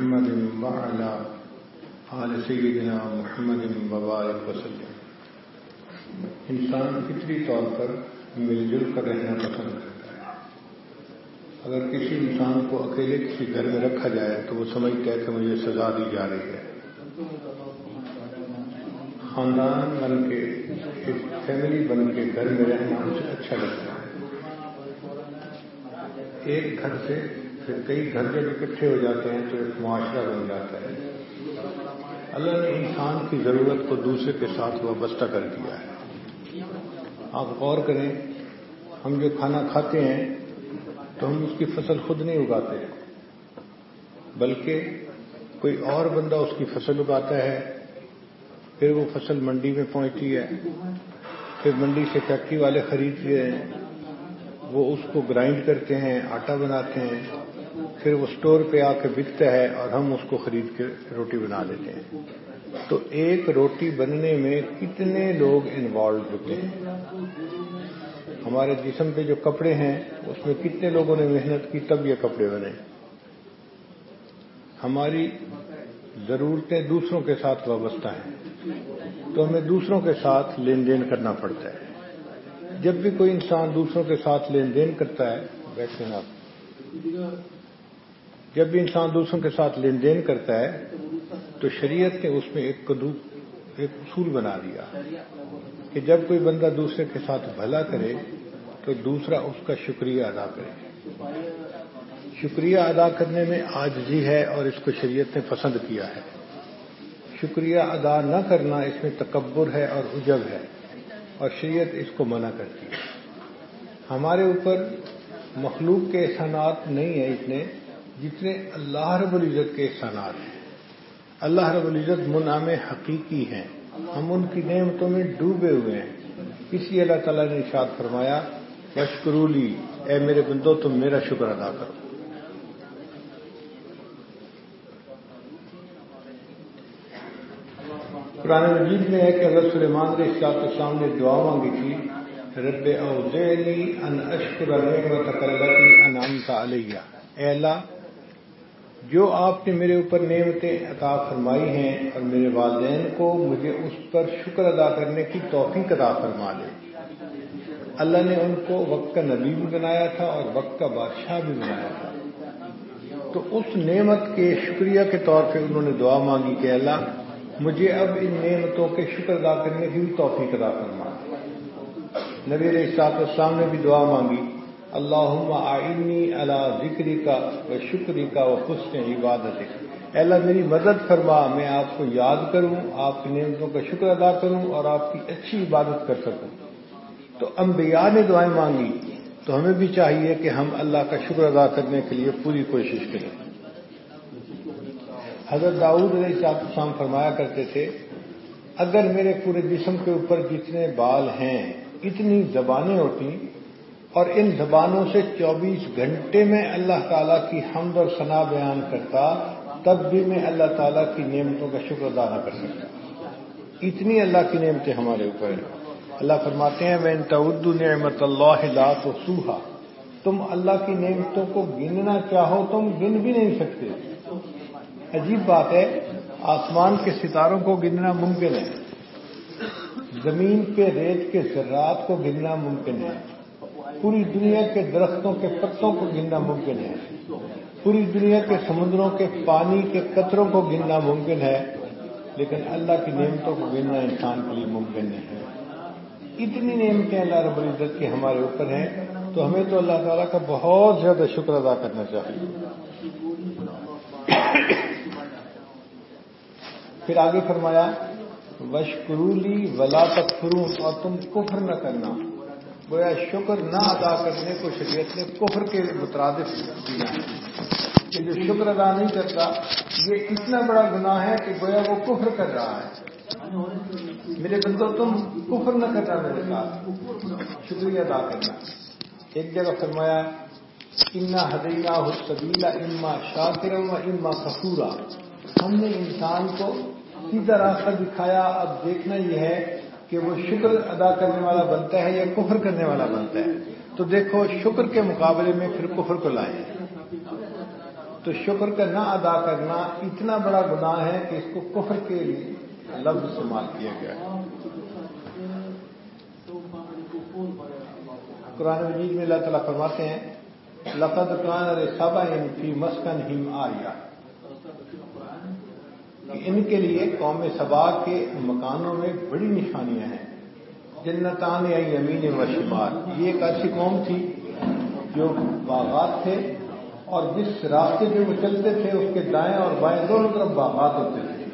محمد وعلى آل سيدنا محمد وبارك وسلم۔ انسان فطری طور پر مل جل کر رہنا پسند کرتا ہے۔ اگر کسی انسان کو اکیلے کسی گھر میں رکھا جائے تو وہ سمجھتا ہے کہ مجھے سزا دی جا رہی ہے۔ خاندان بن کے، ایک فیملی بن کے گھر میں رہنا اسے اچھا لگتا ہے۔ ایک گھر سے پھر کئی گھر جب اکٹھے ہو جاتے ہیں تو ایک معاشرہ بن جاتا ہے۔ اللہ نے انسان کی ضرورت کو دوسرے کے ساتھ وابستہ کر دیا ہے۔ آپ غور کریں، ہم جو کھانا کھاتے ہیں تو ہم اس کی فصل خود نہیں اگاتے بلکہ کوئی اور بندہ اس کی فصل اگاتا ہے، پھر وہ فصل منڈی میں پہنچتی ہے، پھر منڈی سے فیکٹری والے خریدتے ہیں، وہ اس کو گرائنڈ کرتے ہیں، آٹا بناتے ہیں۔ پھر وہ سٹور پہ آ کے بکتا ہے اور ہم اس کو خرید کے روٹی بنا لیتے ہیں۔ تو ایک روٹی بننے میں کتنے لوگ انوالو ہوتے ہیں؟ ہمارے جسم پہ جو کپڑے ہیں، اس میں کتنے لوگوں نے محنت کی تب یہ کپڑے بنے۔ ہماری ضرورتیں دوسروں کے ساتھ وابستہ ہیں۔ تو ہمیں دوسروں کے ساتھ لین دین کرنا پڑتا ہے۔ جب بھی کوئی انسان دوسروں کے ساتھ لین دین کرتا ہے بیٹھے آپ جب بھی انسان دوسروں کے ساتھ لین دین کرتا ہے، تو شریعت نے اس میں ایک کدو ایک اصول بنا دیا کہ جب کوئی بندہ دوسرے کے ساتھ بھلا کرے، تو دوسرا اس کا شکریہ ادا کرے۔ شکریہ ادا کرنے میں آجزی ہے اور اس کو شریعت نے پسند کیا ہے۔ شکریہ ادا نہ کرنا اس میں تکبر ہے اور عجب ہے اور شریعت اس کو منع کرتی ہے۔ ہمارے اوپر مخلوق کے احسانات نہیں ہیں اتنے۔ جتنے اللہ رب العزت کے احسانات ہیں۔ اللہ رب العزت منعم حقیقی ہیں۔ ہم ان کی نعمتوں میں ڈوبے ہوئے ہیں۔ اس لیے اللہ تعالیٰ نے ارشاد فرمایا بشکرولی اے میرے بندو، تم میرا شکر ادا کرو۔ قرآن مجید میں ہے کہ اگر سلیمان کے اسلام کے سامنے دعا مانگی تھی، رب اوزینی ان اشکر تکلتی انعام کا علیہ۔ اے اللہ جو آپ نے میرے اوپر نعمتیں عطا فرمائی ہیں اور میرے والدین کو مجھے اس پر شکر ادا کرنے کی توفیق عطا فرما لے اللہ نے ان کو وقت کا نبی بھی بنایا تھا اور وقت کا بادشاہ بھی بنایا تھا۔ تو اس نعمت کے شکریہ کے طور پہ انہوں نے دعا مانگی کہ اللہ، مجھے اب ان نعمتوں کے شکر ادا کرنے کی بھی توفیق ادا فرما۔ نبی علیہ السلام نے بھی دعا مانگی اللہ آئینی اللہ ذکری کا و شکری کا و حسن عبادت اللہ، میری مدد فرما، میں آپ کو یاد کروں، آپ کی نعمتوں کا شکر ادا کروں اور آپ کی اچھی عبادت کر سکوں۔ تو انبیاء نے دعائیں مانگی، تو ہمیں بھی چاہیے کہ ہم اللہ کا شکر ادا کرنے کے لیے پوری کوشش کریں۔ حضرت داؤد علیہ السلام فرمایا کرتے تھے، اگر میرے پورے جسم کے اوپر جتنے بال ہیں، اتنی زبانیں ہوتی اور ان زبانوں سے چوبیس گھنٹے میں اللہ تعالیٰ کی حمد اور ثنا بیان کرتا، تب بھی میں اللہ تعالیٰ کی نعمتوں کا شکر ادا نہ کر سکتا۔ اتنی اللہ کی نعمتیں ہمارے اوپر ہیں۔ اللہ فرماتے ہیں میں ان نعمت اللہ لا تو سوہا تم اللہ کی نعمتوں کو گننا چاہو تم گن بھی نہیں سکتے۔ عجیب بات ہے، آسمان کے ستاروں کو گننا ممکن ہے۔ زمین کے ریت کے ذرات کو گننا ممکن ہے۔ پوری دنیا کے درختوں کے پتوں کو گننا ممکن ہے۔ پوری دنیا کے سمندروں کے پانی کے قطروں کو گننا ممکن ہے، لیکن اللہ کی نعمتوں کو گننا انسان کے لیے ممکن نہیں ہے۔ اتنی نعمتیں اللہ رب العزت کی ہمارے اوپر ہیں، تو ہمیں تو اللہ تعالیٰ کا بہت زیادہ شکر ادا کرنا چاہیے۔ پھر آگے فرمایا وشکرولی ولا تکفروں اور تم کفر نہ کرنا۔ گویا شکر نہ ادا کرنے کو شریعت نے کفر کے مترادف دیا کہ جو شکر ادا نہیں کرتا، یہ اتنا بڑا گناہ ہے کہ گویا وہ کفر کر رہا ہے۔ میرے بندو، تم کفر نہ کرنا میرے ساتھ۔ شکریہ ادا کرنا۔ ایک جگہ فرمایا، انا حدینا حسبیلا اما شاکر و اما کفورا۔ ہم نے انسان کو سیدھا راستہ دکھایا، اب دیکھنا یہ ہے کہ وہ شکر ادا کرنے والا بنتا ہے یا کفر کرنے والا بنتا ہے۔ تو دیکھو، شکر کے مقابلے میں پھر کفر کو لائیں تو شکر کا نہ ادا کرنا اتنا بڑا گناہ ہے کہ اس کو کفر کے لیے لفظ استعمال کیا گیا۔ ہے قرآن مجید میں اللہ تعالیٰ فرماتے ہیں، لقد قرآن ارے صبا مسکن ہم آیا۔ کہ ان کے لیے قوم سبا کے مکانوں میں بڑی نشانیاں ہیں۔ جنتان یا یمین و شمال۔ یہ ایک ایسی قوم تھی جو باغات تھے اور جس راستے پہ وہ چلتے تھے، اس کے دائیں اور بائیں دونوں طرف باغات ہوتے تھے۔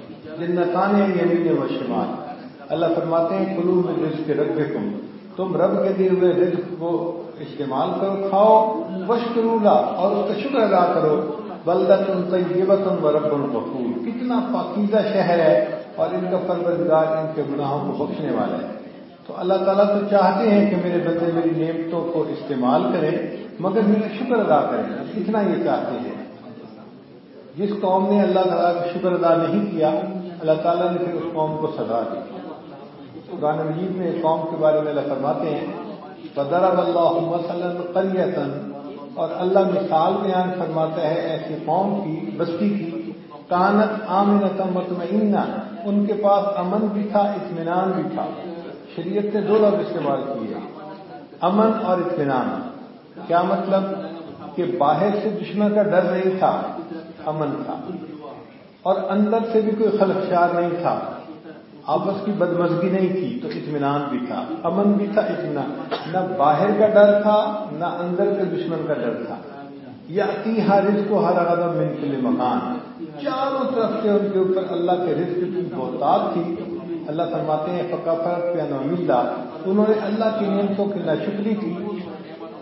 جنتان یا یمین و شمال۔ اللہ فرماتے ہیں، کلو میں رزق کے رب کم تم رب کے دیے ہوئے رزق کو استعمال کرو، کھاؤ وش کروں گا اور اس کا شکر ادا کرو۔ بلدت ان طیبت و رب الغفور۔ کتنا پاکیزہ شہر ہے اور ان کا پروردگار ان کے گناہوں کو بخشنے والا ہے۔ تو اللہ تعالیٰ تو چاہتے ہیں کہ میرے بندے میری نعمتوں کو استعمال کریں، مگر میرا شکر ادا کریں۔ اتنا یہ چاہتے ہیں؟ جس قوم نے اللہ تعالیٰ کا شکر ادا نہیں کیا، اللہ تعالیٰ نے پھر اس قوم کو سزا دی۔ قرآن مجید میں قوم کے بارے میں اللہ فرماتے ہیں بدر اللہ وسلم قریتن اور اللہ مثال بیان فرماتا ہے ایسی قوم کی، بستی کی۔ کانت عامنت مطمئنہ، ان کے پاس امن بھی تھا، اطمینان بھی تھا۔ شریعت نے دو لفظ استعمال کیے۔ امن اور اطمینان۔ کیا مطلب؟ کہ باہر سے دشمن کا ڈر نہیں تھا، امن تھا۔ اور اندر سے بھی کوئی خلفشار نہیں تھا۔ آپس کی بدمزگی نہیں تھی تو اطمینان بھی تھا، امن بھی تھا، اطمینان۔ نہ باہر کا ڈر تھا، نہ اندر کے دشمن کا ڈر تھا۔ یا ہر کو ہر قدم من کے مکان۔ چاروں طرف سے ان کے اوپر اللہ کے رزق کی بہتات تھی۔ اللہ فرماتے ہیں پکا فرق پہ نومیدہ انہوں نے اللہ کی نعمتوں کی ناشکری کی۔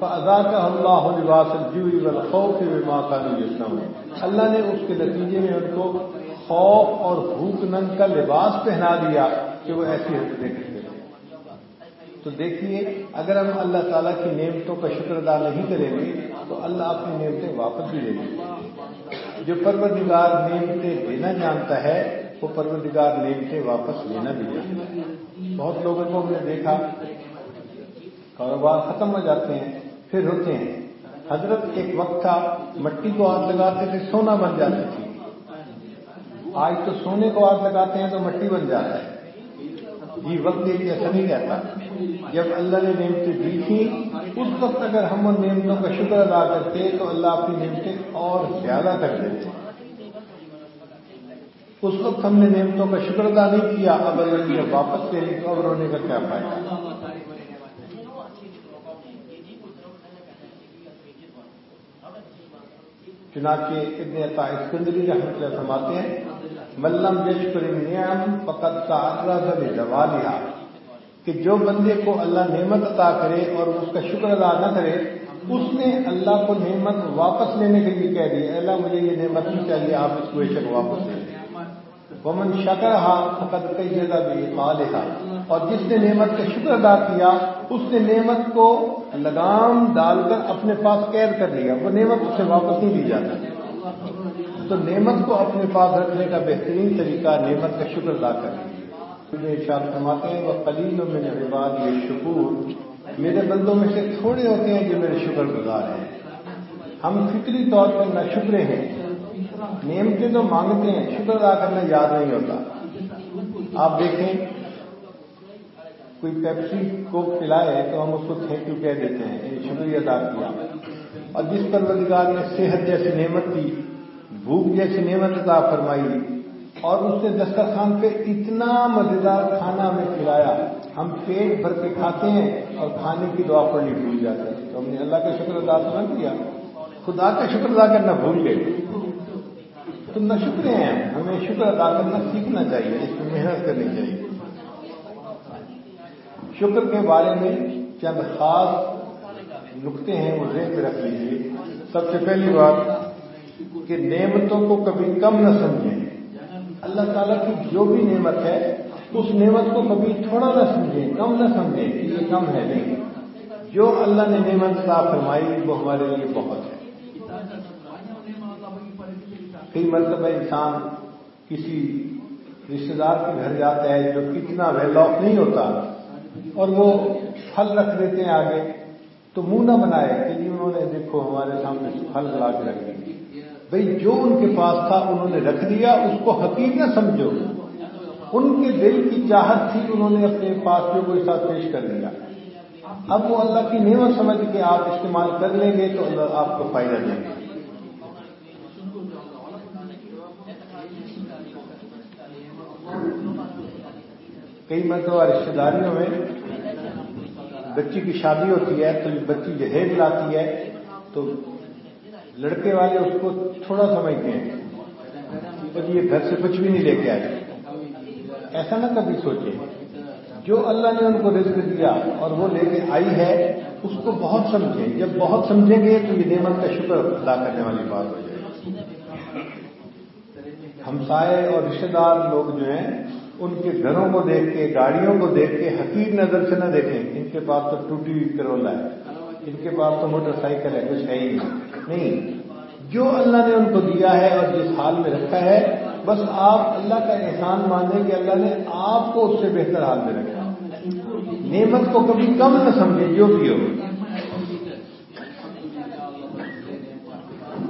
ادا کا اللہ لباس الجوئی والخوف بما كانوا يصنعون۔ اللہ نے اس کے نتیجے میں ان کو خوف اور بھوک ننگ کا لباس پہنا دیا کہ وہ ایسی حرکتیں کرتے تھے تو دیکھیے، اگر ہم اللہ تعالیٰ کی نعمتوں کا شکر ادا نہیں کریں گے، تو اللہ اپنی نعمتیں واپس بھی دے گی جو پروردگار نعمتیں دینا جانتا ہے، وہ پروردگار نعمتیں واپس لینا بھی جانتا ہے۔ بہت لوگوں کو ہم نے دیکھا، کاروبار ختم ہو جاتے ہیں، پھر ہوتے ہیں۔ حضرت ایک وقت تھا، مٹی کو ہاتھ لگاتے تھے، سونا بن جاتی تھی۔ آج تو سونے کو ہاتھ لگاتے ہیں تو مٹی بن جاتا ہے۔ یہ وقت ایک ایسا نہیں رہتا۔ جب اللہ نے نعمتیں دی تھی اس وقت اگر ہم ان نعمتوں کا شکر ادا کرتے تو اللہ اپنی نعمتیں اور زیادہ کر دیتے۔ اس وقت ہم نے نعمتوں کا شکر ادا نہیں کیا، اب اللہ نے واپس لے لی تو اب رونے کا کیا فائدہ؟ چنانچہ ابن عطا اسکندری رحمۃ اللہ فرماتے ہیں ملم یشکر نعم فقط کا دوا کہ جو بندے کو اللہ نعمت عطا کرے اور اس کا شکر ادا نہ کرے، اس نے اللہ کو نعمت واپس لینے کے لیے کہہ دی اللہ، مجھے یہ نعمت نہیں چاہیے، آپ اس کو بے شک واپس لے لیں ومن شکر ہا فقط کئی جگہ بھی مالحا اور جس نے نعمت کا شکر ادا کیا، اس نے نعمت کو لگام ڈال کر اپنے پاس قید کر لیا۔ وہ نعمت اسے واپس نہیں دی جاتا تو نعمت کو اپنے پاس رکھنے کا بہترین طریقہ نعمت کا شکر ادا کرنا ارشاد فرماتے ہیں وہ قلیل و میرے رواج یہ شکور میرے بندوں میں سے تھوڑے ہوتے ہیں جو میرے شکر گزار ہیں۔ ہم فکری طور پر نہ شکرے ہیں۔ نعمتیں تو مانگتے ہیں، شکر ادا کرنا یاد نہیں ہوتا۔ آپ دیکھیں کوئی پیپسی کو پلائے تو ہم اس کو تھینک یو کہہ دیتے ہیں یعنی شکریہ ادا کیا۔ اور جس پر نے صحت جیسی نعمت دی، بھوک جیسی نعمت ادا فرمائی، اور اس نے دسترخوان پہ اتنا مزیدار کھانا ہمیں کھلایا ہم پیٹ بھر کے کھاتے ہیں اور کھانے کی دعا پڑنی بھول جاتے ہیں۔ تو ہم نے اللہ کا شکر ادا تو نہ کیا، خدا کا شکر ادا کرنا بھول گئے۔ تو نہ شکرے ہیں، ہمیں شکر ادا کرنا سیکھنا چاہیے، اس میں محنت کرنی چاہیے۔ شکر کے بارے میں چند خاص نقطے ہیں وہ ذہن میں رکھ لیجیے سب سے پہلی بات کہ نعمتوں کو کبھی کم نہ سمجھیں۔ اللہ تعالیٰ کی جو بھی نعمت ہے، اس نعمت کو کبھی تھوڑا نہ سمجھیں، کم نہ سمجھیں کہ یہ کم ہے نہیں۔ جو اللہ نے نعمت صاف فرمائی، وہ ہمارے لیے بہت ہے۔ کئی مرتبہ انسان کسی رشتے دار کے گھر جاتا ہے، جو اتنا ویل آف نہیں ہوتا اور وہ پھل رکھ دیتے ہیں آگے۔ تو منہ نہ بنائے کہ جی انہوں نے دیکھو ہمارے سامنے پھل لا کے رکھ دی بھئی جو ان کے پاس تھا انہوں نے رکھ دیا، اس کو حقیق نہ سمجھو۔ ان کے دل کی چاہت تھی انہوں نے اپنے پاس جو کوئی ساتھ پیش کر دیا اب وہ اللہ کی نعمت سمجھ کے آپ استعمال کر لیں گے تو اللہ آپ کو فائدہ دیں گے۔ کئی مرتبہ رشتے داریوں میں بچی کی شادی ہوتی ہے تو بچی جہیز لاتی ہے تو لڑکے والے اس کو تھوڑا سمجھتے ہیں یہ گھر سے کچھ بھی نہیں لے کے آئے۔ ایسا نہ کبھی سوچے۔ جو اللہ نے ان کو رزق دیا اور وہ لے کے آئی ہے، اس کو بہت سمجھیں جب بہت سمجھیں گے تو یہ نعمت کا شکر ادا کرنے والی بات ہو جائے۔ گی ہمسائے اور رشتے دار لوگ جو ہیں ان کے گھروں کو دیکھ کے، گاڑیوں کو دیکھ کے حقیق نظر سے نہ دیکھیں۔ ان کے پاس تو ٹوٹی ہوئی کرولا ہے۔ ان کے پاس تو موٹر سائیکل ہے، کچھ ہے ہی نہیں۔ جو اللہ نے ان کو دیا ہے اور جس حال میں رکھا ہے، بس آپ اللہ کا احسان مانیں کہ اللہ نے آپ کو اس سے بہتر حال میں رکھا۔ نعمت کو کبھی کم نہ سمجھیں، جو بھی ہو۔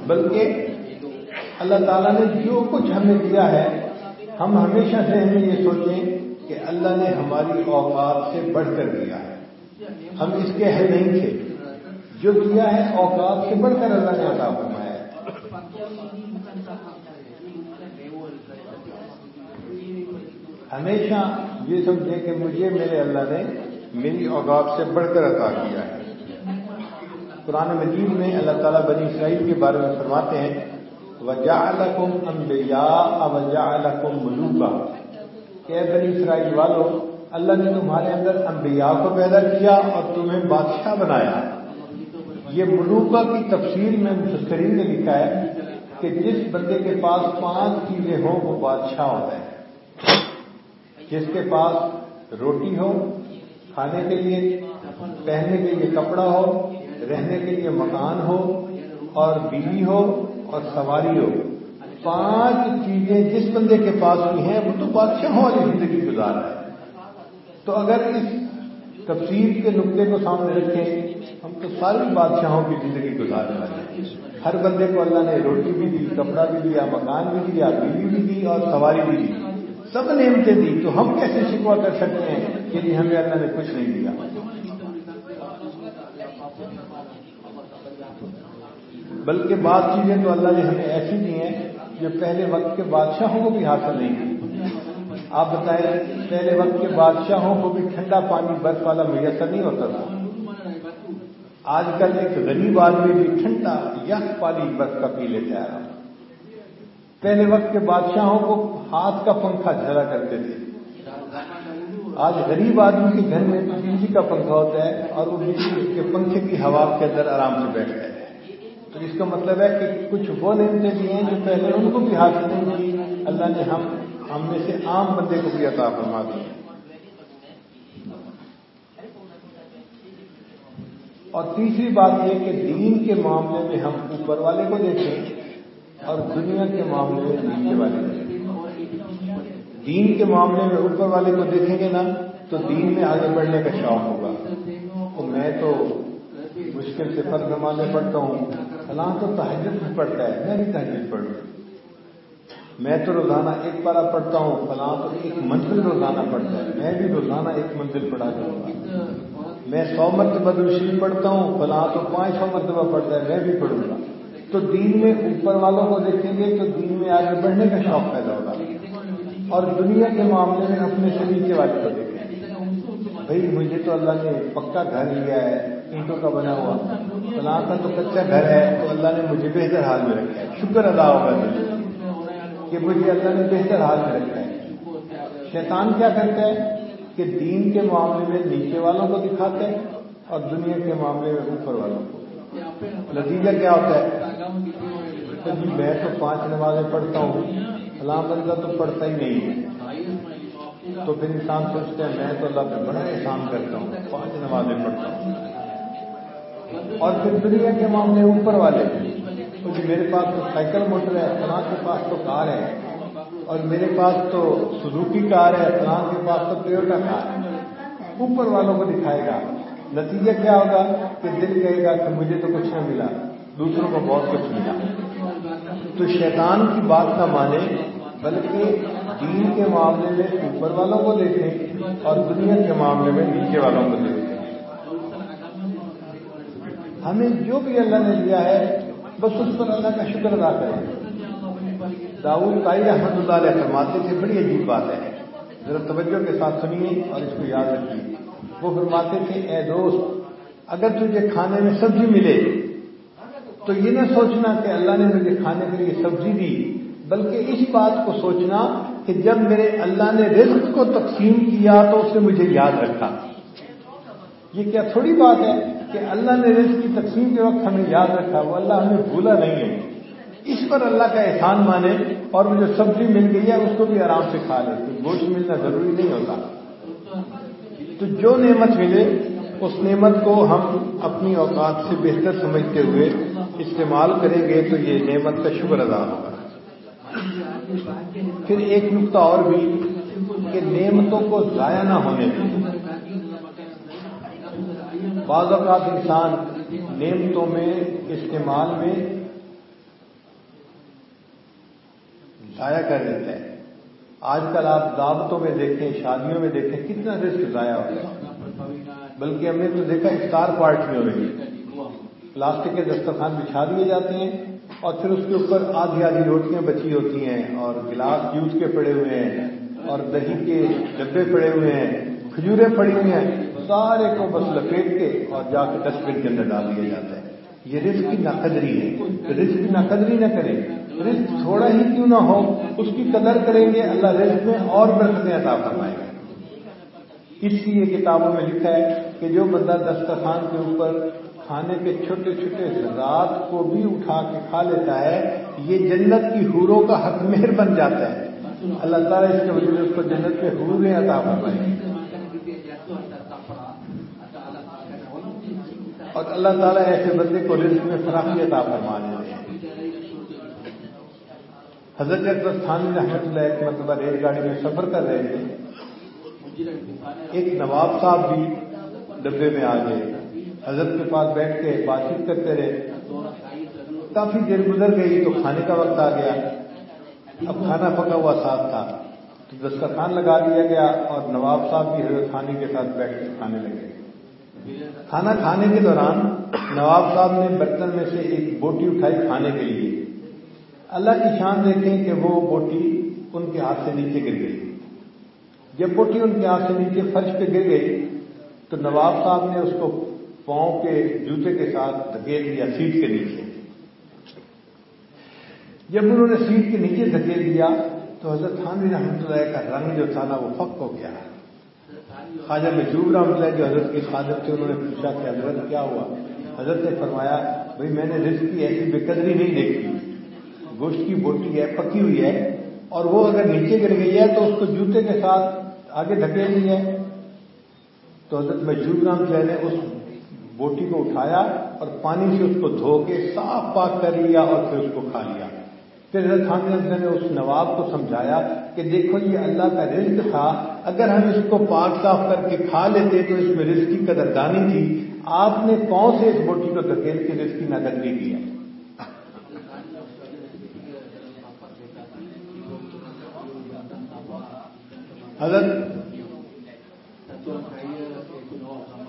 بلکہ اللہ تعالیٰ نے جو کچھ ہمیں دیا ہے ہم ہمیشہ سے یہ سوچیں کہ اللہ نے ہماری اوقات سے بڑھ کر دیا ہے۔ ہم اس کے ہے نہیں تھے۔ جو دیا ہے اوقات سے بڑھ کر اللہ نے عطا فرمایا ہے۔ ہمیشہ یہ سمجھیں کہ مجھے میرے اللہ نے میری اوقات سے بڑھ کر عطا کیا ہے۔ قرآن مجید میں اللہ تعالیٰ بنی اسرائیل کے بارے میں فرماتے ہیں وجا الحکم امبیا وجا الحکم ملوکا کہ بنی اسرائیل والو، اللہ نے تمہارے اندر انبیاء کو پیدا کیا اور تمہیں بادشاہ بنایا۔ یہ ملوکا کی تفصیل میں مسترین نے لکھا ہے کہ جس بندے کے پاس پانچ چیزیں ہوں، وہ بادشاہ ہوتا ہے۔ جس کے پاس روٹی ہو، کھانے کے لیے، پہننے کے لیے کپڑا ہو، رہنے کے لیے مکان ہو، اور بیوی ہو اور سواری ہو۔ پانچ چیزیں جس بندے کے پاس ہوئی ہیں، وہ تو بادشاہوں والی زندگی گزار رہا ہے۔ تو اگر اس تفصیل کے نقطے کو سامنے رکھیں، ہم تو ساری بادشاہوں کی زندگی گزار رہے ہیں۔ ہر بندے کو اللہ نے روٹی بھی دی، کپڑا بھی دیا، مکان بھی دیا، بیوی بھی دی اور سواری بھی دی۔ سب نعمتیں دی، تو ہم کیسے شکوا کر سکتے ہیں کہ جی ہمیں اللہ نے کچھ نہیں دیا؟ بلکہ بعض چیزیں تو اللہ نے ہمیں ایسی دی ہیں جو پہلے وقت کے بادشاہوں کو بھی حاصل نہیں کی آپ بتائیں، پہلے وقت کے بادشاہوں کو بھی ٹھنڈا پانی برف والا میسر نہیں ہوتا تھا۔ آج کل ایک غریب آدمی بھی ٹھنڈا یک پانی برف کا پی لیتا ہے۔ پہلے وقت کے بادشاہوں کو ہاتھ کا پنکھا جھلا کرتے تھے۔ آج غریب آدمی کے گھر میں بجلی کا پنکھا ہوتا ہے اور وہ بجلی کے پنکھے کی ہوا کے اندر آرام سے بیٹھتا ہے تو اس کا مطلب ہے کہ کچھ وہ نعمتیں بھی ہیں جو پہلے ان کو بھی حاصل نہیں کی اللہ نے ہم ہم میں سے عام بندے کو بھی عطا فرما دی۔ اور تیسری بات یہ کہ دین کے معاملے میں ہم اوپر والے کو دیکھیں اور دنیا کے معاملے میں نیچے والے کو دیکھیں۔ دین کے معاملے میں اوپر والے کو دیکھیں گے نا، تو دین میں آگے بڑھنے کا شوق ہوگا۔ تو میں تو مشکل سے فرض نمازیں پڑھتا ہوں۔ فلاں تو تحجد بھی پڑھتا ہے، میں بھی تحجد پڑھوں۔ میں تو روزانہ ایک پارا پڑھتا ہوں، فلاں تو ایک منزل روزانہ پڑھتا ہے۔ میں بھی روزانہ ایک منزل پڑھا کروں گا۔ میں سو مرتبہ دوشری پڑھتا ہوں، فلاں تو پانچ سو مرتبہ پڑھتا ہے، میں بھی پڑھوں گا۔ تو دین میں اوپر والوں کو دیکھیں گے تو دین میں آگے بڑھنے کا شوق پیدا ہوگا۔ اور دنیا کے معاملے میں اپنے شریر کے والے کو دیکھیں۔ بھائی، مجھے تو اللہ نے پکا گھر لیا ہے اینٹوں کا بنا ہوا۔ فلاں کا تو کچا گھر ہے تو اللہ نے مجھے بہتر حال میں رکھا ہے۔ شکر ادا ہوگا کہ مجھے اللہ نے بہتر حال میں رکھا ہے۔ شیطان کیا کرتا ہے؟ کہ دین کے معاملے میں نیچے والوں کو دکھاتے ہیں اور دنیا کے معاملے میں اوپر والوں کو۔ نتیجہ کیا ہوتا ہے؟ جی میں تو پانچ نمازیں پڑھتا ہوں۔ فلاں بندہ تو پڑھتا ہی نہیں ہے۔ تو پھر انسان سوچتا ہے میں تو اللہ پہ بڑا احسان کرتا ہوں، پانچ نمازیں پڑھتا ہوں۔ اور پھر دنیا کے معاملے اوپر والے کیونکہ جی میرے پاس تو سائیکل موٹر ہے فلاں کے پاس تو کار ہے۔ اور میرے پاس تو سزوکی کار ہے فلاں کے پاس تو ٹویوٹا کار ہے۔ اوپر والوں کو دکھائے گا۔ نتیجہ کیا ہوگا؟ کہ دل کہے گا کہ مجھے تو کچھ نہ ملا، دوسروں کو بہت کچھ ملا۔ تو شیطان کی بات نہ مانے، بلکہ دین کے معاملے میں اوپر والوں کو دیکھیں اور دنیا کے معاملے میں نیچے والوں کو دیکھیں ہمیں جو بھی اللہ نے دیا ہے، بس اس پر اللہ کا شکر ادا کریں۔ داؤد تائی رحمت اللہ علیہ فرماتے تھے، بڑی عجیب بات ہے۔ ذرا توجہ کے ساتھ سنیے اور اس کو یاد رکھیے۔ وہ فرماتے تھے، اے دوست، اگر تجھے کھانے میں سبزی ملے، تو یہ نہ سوچنا کہ اللہ نے مجھے کھانے کے لیے سبزی دی، بلکہ اس بات کو سوچنا کہ جب میرے اللہ نے رزق کو تقسیم کیا تو اس نے مجھے یاد رکھا۔ یہ کیا تھوڑی بات ہے کہ اللہ نے رزق کی تقسیم کے وقت ہمیں یاد رکھا، وہ اللہ ہمیں بھولا نہیں ہے۔ اس پر اللہ کا احسان مانے اور مجھے سبزی مل گئی ہے، اس کو بھی آرام سے کھا لے گوشت ملنا ضروری نہیں ہوتا۔ تو جو نعمت ملے، اس نعمت کو ہم اپنی اوقات سے بہتر سمجھتے ہوئے استعمال کریں گے تو یہ نعمت کا شکر ادا ہوگا۔ پھر ایک نقطہ اور بھی کہ نعمتوں کو ضائع نہ ہونے دیں۔ بعض اوقات انسان نعمتوں میں، استعمال میں ضائع کر دیتا ہے۔ آج کل آپ دعوتوں میں دیکھیں، شادیوں میں دیکھیں، کتنا رسک ضائع ہو گیا بلکہ ہم نے تو دیکھا، افطار پارٹی ہو رہی ہے۔ پلاسٹک کے دسترخوان بچھا دیے جاتے ہیں اور پھر اس کے اوپر آدھی آدھی روٹیاں بچی ہوتی ہیں اور گلاس جوس کے پڑے ہوئے ہیں اور دہی کے ڈبے پڑے ہوئے ہیں، کھجوریں پڑی ہوئی ہیں۔ سارے کو بس لپیٹ کے اور جا کے ڈسٹ بن کے اندر ڈال دیا جاتا ہے۔ یہ رزق کی ناقدری ہے۔ رزق کی ناقدری نہ کریں۔ رزق تھوڑا ہی کیوں نہ ہو، اس کی قدر کریں گے۔ اللہ رزق میں اور برکتیں عطا فرمائے گا۔ اس لیے کتابوں میں لکھا ہے کہ جو بندہ دسترخوان کے اوپر کھانے کے چھوٹے چھوٹے زراعت کو بھی اٹھا کے کھا لیتا ہے، یہ جنت کی حوروں کا حق مہر بن جاتا ہے۔ اللہ تعالیٰ اس کے وجہ اس کو جنت کے حوریں عطا فرمائے۔ اور اللہ تعالیٰ ایسے بندے کو رزق میں فراخی عطا فرما دیتے ہیں حضرت اکبر خان رحمت اللہ ایک مرتبہ مطلب ریل گاڑی میں سفر کر رہے تھے۔ ایک نواب صاحب بھی ڈبے میں آ گئے۔ حضرت کے پاس بیٹھ کے بات چیت کرتے رہے۔ کافی دیر گزر گئی تو کھانے کا وقت آ گیا۔ اب کھانا پکا ہوا ساتھ تھا۔ تو دسترخوان لگا دیا گیا اور نواب صاحب بھی حضرت خانے کے ساتھ بیٹھ کے کھانے لگے۔ کھانا کھانے کے دوران نواب صاحب نے برتن میں سے ایک بوٹی اٹھائی کھانے کے لیے۔ اللہ کی شان دیکھیں کہ وہ بوٹی ان کے ہاتھ سے نیچے گر گئی۔ جب بوٹی ان کے ہاتھ سے نیچے فرش پہ گر گئی تو نواب صاحب نے اس کو پاؤں کے جوتے کے ساتھ دھکیل دیا سیٹ کے نیچے۔ جب انہوں نے سیٹ کے نیچے دھکیل دیا تو حضرت خانوی رحمت اللہ کا رنگ جو تھا نا، وہ پک ہو گیا۔ ہے خواجہ محجوب رحمت اللہ جو حضرت کی خادر تھے، انہوں نے پوچھا کہ حضرت کیا ہوا؟ حضرت نے فرمایا، بھائی، میں نے رزق کی ایسی بے قدری نہیں دیکھی۔ گوشت کی بوٹی ہے، پکی ہوئی ہے، اور وہ اگر نیچے گر گئی ہے تو اس کو جوتے کے ساتھ آگے دھکیل دی ہے۔ تو حضرت محجوب رحمت اللہ نے اس بوٹی کو اٹھایا اور پانی سے اس کو دھو کے صاف پاک کر لیا اور پھر اس کو کھا لیا۔ پھر حضرت خان نے اس نواب کو سمجھایا کہ دیکھو، یہ اللہ کا رزق تھا اگر ہم اس کو پاک صاف کر کے کھا لیتے تو اس میں رزق کی قدردانی تھی، آپ نے کون سے اس بوٹی کو دھکیل کے رزق کی نقدری کی ہے۔ حضرت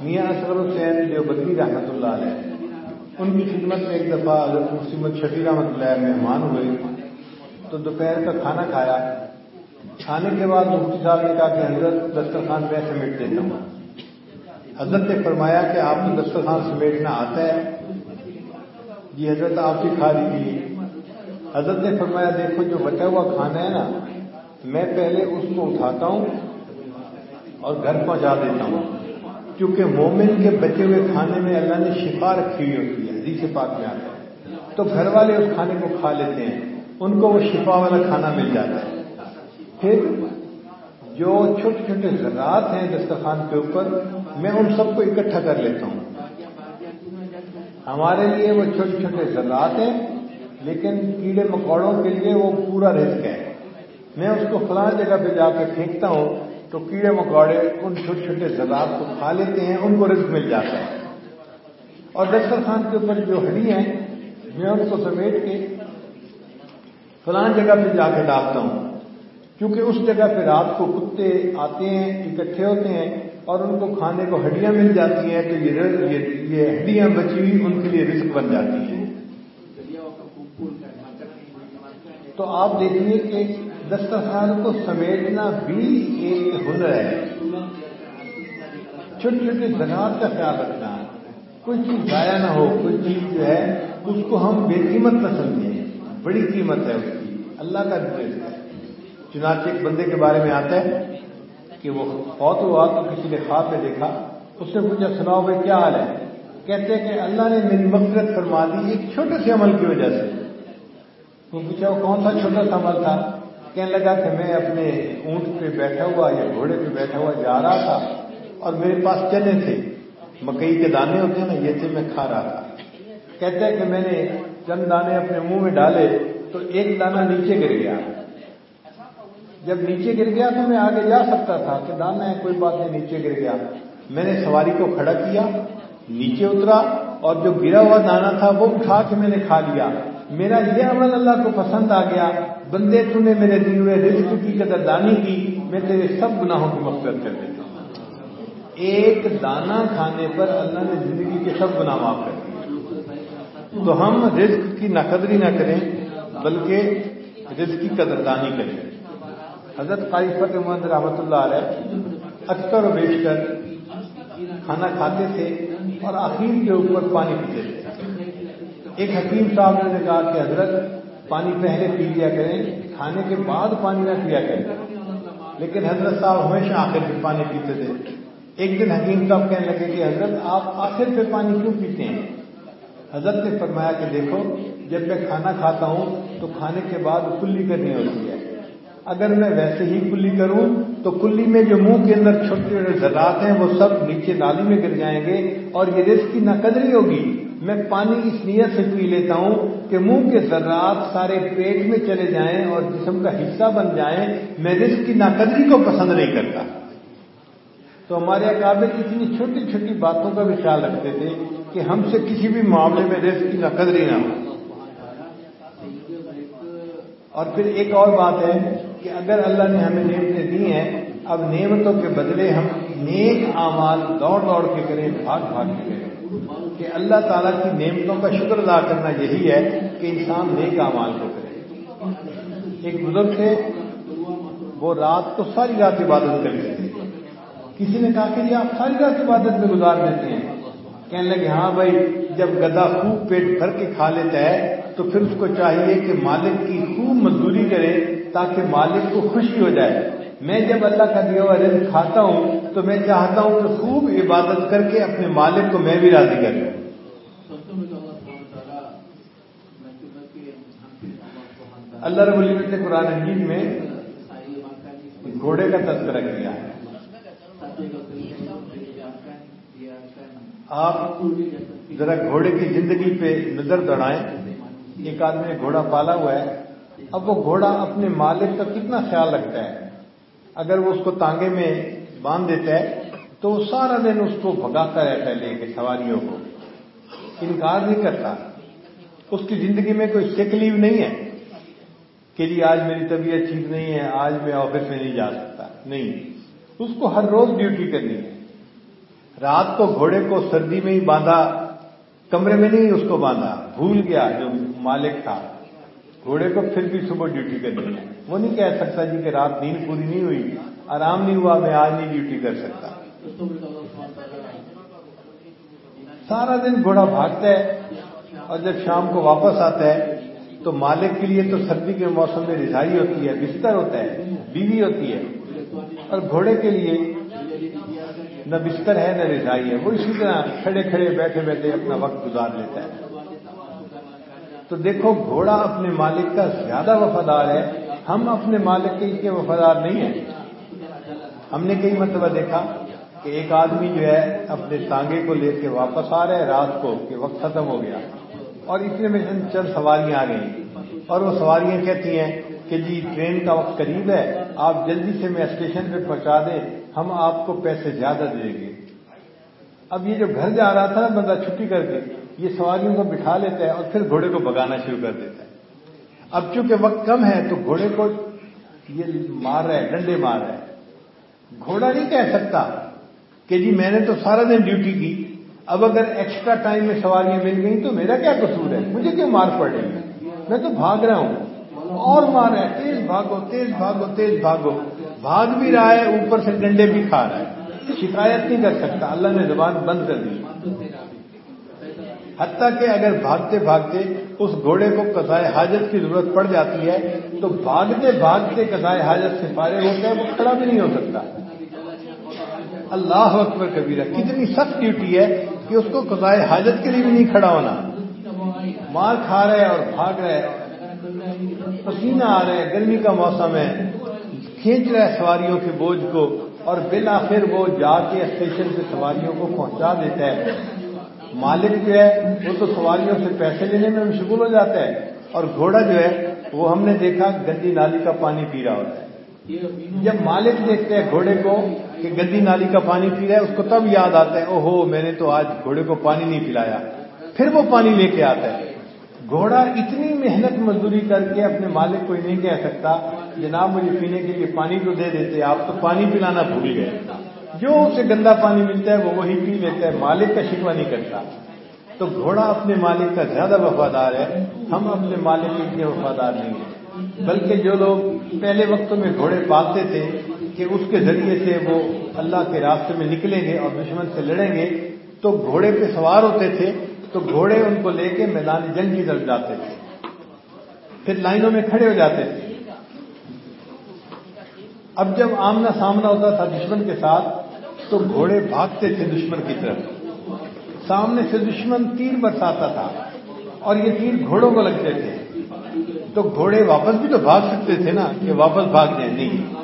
میاں اصغر حسین جو بدری رحمت اللہ علیہ، ان کی خدمت میں ایک دفعہ حضرت مسیمت شفیع رحمت اللہ مہمان ہوئے۔ تو دوپہر کا کھانا کھایا۔ کھانے کے بعد مفتی صاحب نے کہا کہ حضرت دسترخوان میں سمیٹ دیتا ہوں۔ حضرت نے فرمایا کہ آپ کو دسترخوان سمیٹنا آتا ہے۔ جی حضرت آپ کی کھا لیجیے حضرت نے فرمایا، دیکھو جو بچا ہوا کھانا ہے نا، میں پہلے اس کو اٹھاتا ہوں اور گھر پہنچا دیتا ہوں۔ کیونکہ مومن کے بچے ہوئے کھانے میں اللہ نے شفا رکھی ہوئی ہوتی ہے، حدیث پاک میں آتا ہے۔ تو گھر والے اس کھانے کو کھا لیتے ہیں۔ ان کو وہ شفا والا کھانا مل جاتا ہے۔ پھر جو چھوٹے چھوٹے زراعت ہیں دسترخوان کے اوپر، میں ان سب کو اکٹھا کر لیتا ہوں۔ ہمارے لیے وہ چھوٹے چھوٹے زراعت ہیں، لیکن کیڑے مکوڑوں کے لیے وہ پورا رزق ہے۔ میں اس کو فلاں جگہ پہ جا کے پھینکتا ہوں، تو کیڑے مکوڑے ان چھوٹے چھوٹے زراعت کو کھا لیتے ہیں، ان کو رزق مل جاتا ہے۔ اور دسترخوان کے اوپر جو ہری ہیں، میں ان کو سمیٹ کے فلان جگہ پہ جا کے ڈالتا ہوں۔ کیونکہ اس جگہ پہ رات کو کتے آتے ہیں، اکٹھے ہوتے ہیں اور ان کو کھانے کو ہڈیاں مل جاتی ہیں، تو یہ ہڈیاں بچی ہوئی ان کے لیے رزق بن جاتی ہیں۔ تو آپ دیکھیے کہ دسترخوان کو سمیٹنا بھی ایک ہنر ہے۔ چھوٹی چھوٹی زراعت کا خیال رکھنا، کوئی چیز ضائع نہ ہو، کوئی چیز جو ہے، اس کو ہم بے قیمت نہ سمجھیں بڑی قیمت ہے اس کی۔ اللہ کا ہے چنانچہ ایک بندے کے بارے میں آتا ہے کہ وہ فوت ہوا تو کسی نے خواب میں دیکھا، اس نے پوچھا، سناؤ بھائی، کیا حال ہے؟ کہتے ہیں کہ اللہ نے میری مغفرت فرما دی ایک چھوٹے سے عمل کی وجہ سے۔ وہ پوچھا، وہ کون سا چھوٹا سا عمل تھا؟ کہنے لگا کہ میں اپنے اونٹ پہ بیٹھا ہوا یا گھوڑے پہ بیٹھا ہوا جا رہا تھا اور میرے پاس چنے تھے۔ مکئی کے دانے ہوتے ہیں نا، یہ تھے، میں کھا رہا تھا۔ کہتے ہیں کہ میں نے چند دانے اپنے منہ میں ڈالے تو ایک دانہ نیچے گر گیا۔ جب نیچے گر گیا تو میں آگے جا سکتا تھا کہ دانا ہے کوئی بات نہیں، نیچے گر گیا۔ میں نے سواری کو کھڑا کیا، نیچے اترا اور جو گرا ہوا دانا تھا وہ اٹھا کے میں نے کھا لیا۔ میرا یہ عمل اللہ کو پسند آ گیا۔ بندے تو نے میرے دل میں رزق کی قدردانی کی میں تیرے سب گناہوں کی مقصد کر دیتا ہوں۔ ایک دانا کھانے پر اللہ نے زندگی کے سب گناہ معاف کر دیے۔ تو ہم رزق کی نقدری نہ کریں، بلکہ رزق کی قدردانی کریں۔ حضرت قائفت محمد رحمۃ اللہ علیہ اکثر و بیشتر کھانا کھاتے تھے اور آخر کے اوپر پانی پیتے تھے۔ ایک حکیم صاحب نے کہا کہ حضرت، پانی پہلے پی لیا کریں، کھانے کے بعد پانی نہ پیا کریں۔ لیکن حضرت صاحب ہمیشہ آخر پہ پانی پیتے تھے۔ ایک دن حکیم صاحب کہنے لگے کہ حضرت، آپ آخر پہ پانی کیوں پیتے ہیں؟ حضرت نے فرمایا کہ دیکھو، جب میں کھانا کھاتا ہوں تو کھانے کے بعد کلی کرنی ہوتی ہے۔ اگر میں ویسے ہی کلی کروں تو کلی میں جو منہ کے اندر چھوٹے چھوٹے ذرات ہیں وہ سب نیچے نالی میں گر جائیں گے اور یہ رزق کی نقدری ہوگی۔ میں پانی اس نیت سے پی لیتا ہوں کہ منہ کے ذرات سارے پیٹ میں چلے جائیں اور جسم کا حصہ بن جائیں۔ میں رزق کی ناقدری کو پسند نہیں کرتا۔ تو ہمارے اکابر اتنی چھوٹی چھوٹی باتوں کا بھی خیال رکھتے تھے کہ ہم سے کسی بھی معاملے میں رزق کی ناقدری نہ ہو۔ اور پھر ایک اور بات ہے کہ اگر اللہ نے ہمیں نعمتیں دی ہیں، اب نعمتوں کے بدلے ہم نیک اعمال دوڑ دوڑ کے کریں، بھاگ بھاگ کے کریں۔ کہ اللہ تعالیٰ کی نعمتوں کا شکر ادا کرنا یہی ہے کہ انسان نیک امال کو کرے۔ ایک بزرگ تھے، وہ رات کو ساری رات عبادت کر لیتے تھے۔ کسی نے کہا کہ جی آپ ساری رات عبادت میں گزار دیتے ہیں۔ کہنے لگے ہاں بھائی، جب گدا خوب پیٹ بھر کے کھا لیتا ہے تو پھر اس کو چاہیے کہ مالک کی خوب مزدوری کرے تاکہ مالک کو خوشی ہو جائے۔ میں جب اللہ کا دیا ہوا رزق کھاتا ہوں تو میں چاہتا ہوں کہ خوب عبادت کر کے اپنے مالک کو میں بھی راضی کر لوں۔ اللہ رب العزت نے قرآن حجیب میں گھوڑے کا تذکرہ کیا۔ ہے آپ ذرا گھوڑے کی زندگی پہ نظر دوڑائیں۔ ایک آدمی نے گھوڑا پالا ہوا ہے، اب وہ گھوڑا اپنے مالک کا کتنا خیال رکھتا ہے؟ اگر وہ اس کو تانگے میں باندھ دیتا ہے، تو وہ سارا دن اس کو بھگاتا رہتا ہے لے کے سواریوں کو۔ انکار نہیں کرتا۔ اس کی زندگی میں کوئی سیک لیو نہیں ہے کہ جی آج میری طبیعت ٹھیک نہیں ہے، آج میں آفس میں نہیں جا سکتا۔ نہیں۔ اس کو ہر روز ڈیوٹی کرنی ہے۔ رات کو گھوڑے کو سردی میں ہی باندھا، کمرے میں نہیں اس کو باندھا، بھول گیا جو مالک تھا۔ گھوڑے کو پھر بھی صبح ڈیوٹی کرنی ہے۔ وہ نہیں کہہ سکتا جی کہ رات نیند پوری نہیں ہوئی۔ آرام نہیں ہوا، میں آج نہیں ڈیوٹی کر سکتا۔ سارا دن گھوڑا بھاگتا ہے اور جب شام کو واپس آتا ہے تو مالک کے لیے تو سردی کے موسم میں رضائی ہوتی ہے، بستر ہوتا ہے، بیوی ہوتی ہے۔ اور گھوڑے کے لیے نہ بستر ہے، نہ رضائی ہے۔ وہ اسی طرح کھڑے کھڑے بیٹھے بیٹھے اپنا وقت گزار لیتا ہے۔ تو دیکھو، گھوڑا اپنے مالک کا زیادہ وفادار ہے۔ ہم اپنے مالک کے اتنے وفادار نہیں ہیں۔ ہم نے کئی مرتبہ دیکھا کہ ایک آدمی جو ہے، اپنے تانگے کو لے کے واپس آ رہے رات کو کہ وقت ختم ہو گیا۔ اور اتنے میں چند سواریاں آ گئی اور وہ سواریاں کہتی ہیں کہ جی ٹرین کا وقت قریب ہے، آپ جلدی سے میں اسٹیشن پہ پہنچا دیں، ہم آپ کو پیسے زیادہ دیں گے۔ اب یہ جو گھر جا رہا تھا بندہ، چھٹی کر کے یہ سواریوں کو بٹھا لیتا ہے اور پھر گھوڑے کو بگانا شروع کر دیتا ہے۔ اب چونکہ وقت کم ہے تو گھوڑے کو یہ مار رہا ہے، ڈنڈے مار رہا ہے۔ گھوڑا نہیں کہہ سکتا کہ جی میں نے تو سارا دن ڈیوٹی کی، اب اگر ایکسٹرا ٹائم میں سواریاں مل گئیں تو میرا کیا قصور ہے؟ مجھے کیوں مار پڑ رہی ہے؟ میں تو بھاگ رہا ہوں۔ اور مار رہا ہے، تیز بھاگو تیز بھاگو تیز بھاگو۔ بھاگ بھی رہا ہے، اوپر سے ڈنڈے بھی کھا رہا ہے۔ شکایت نہیں کر سکتا، اللہ نے زبان بند کر دی۔ حتیٰ کہ اگر بھاگتے بھاگتے اس گھوڑے کو کسائے حاجت کی ضرورت پڑ جاتی ہے، تو بھاگتے بھاگتے کسائے حاجت سے فارغ ہوتا ہے وہ کھڑا بھی نہیں ہو سکتا۔ اللہ اکبر کبیرہ، کتنی سخت ڈیوٹی ہے کہ اس کو کسائے حاجت کے لیے بھی نہیں کھڑا ہونا۔ مار کھا رہے اور بھاگ رہے، پسینہ آ رہے، گرمی کا موسم ہے۔ کھینچ رہے سواریوں کے بوجھ کو اور بالآخر وہ جا کے اسٹیشن سے سواریوں کو پہنچا دیتا ہے۔ مالک جو ہے، وہ تو سواریوں سے پیسے لینے میں مشغول ہو جاتا ہے اور گھوڑا جو ہے، وہ ہم نے دیکھا گندی نالی کا پانی پی رہا ہوتا ہے۔ جب مالک دیکھتے ہیں گھوڑے کو کہ گندی نالی کا پانی پی رہا ہے، اس کو تب یاد آتا ہے او ہو میں نے تو آج گھوڑے کو پانی نہیں پلایا۔ پھر وہ پانی لے کے آتا ہے۔ گھوڑا اتنی محنت مزدوری کر کے اپنے مالک کو نہیں کہہ سکتا، جناب، مجھے پینے کے لیے پانی تو دے دیتے، آپ تو پانی پلانا بھول گئے۔ جو اسے گندا پانی ملتا ہے، وہ وہی پی لیتا ہے۔ مالک کا شکوا نہیں کرتا۔ تو گھوڑا اپنے مالک کا زیادہ وفادار ہے۔ ہم اپنے مالک کے اتنے وفادار نہیں ہیں۔ بلکہ جو لوگ پہلے وقتوں میں گھوڑے پالتے تھے کہ اس کے ذریعے سے وہ اللہ کے راستے میں نکلیں گے اور دشمن سے لڑیں گے، تو گھوڑے پہ سوار ہوتے تھے۔ تو گھوڑے ان کو لے کے میدان جنگ کی طرف جاتے تھے۔ پھر لائنوں میں کھڑے ہو جاتے تھے۔ اب جب آمنا سامنا ہوتا تھا دشمن کے ساتھ تو گھوڑے بھاگتے تھے دشمن کی طرف۔ سامنے سے دشمن تیر برساتا تھا اور یہ تیر گھوڑوں کو لگتے تھے۔ تو گھوڑے واپس بھی تو بھاگ سکتے تھے نا کہ واپس بھاگ جائیں۔ نہیں۔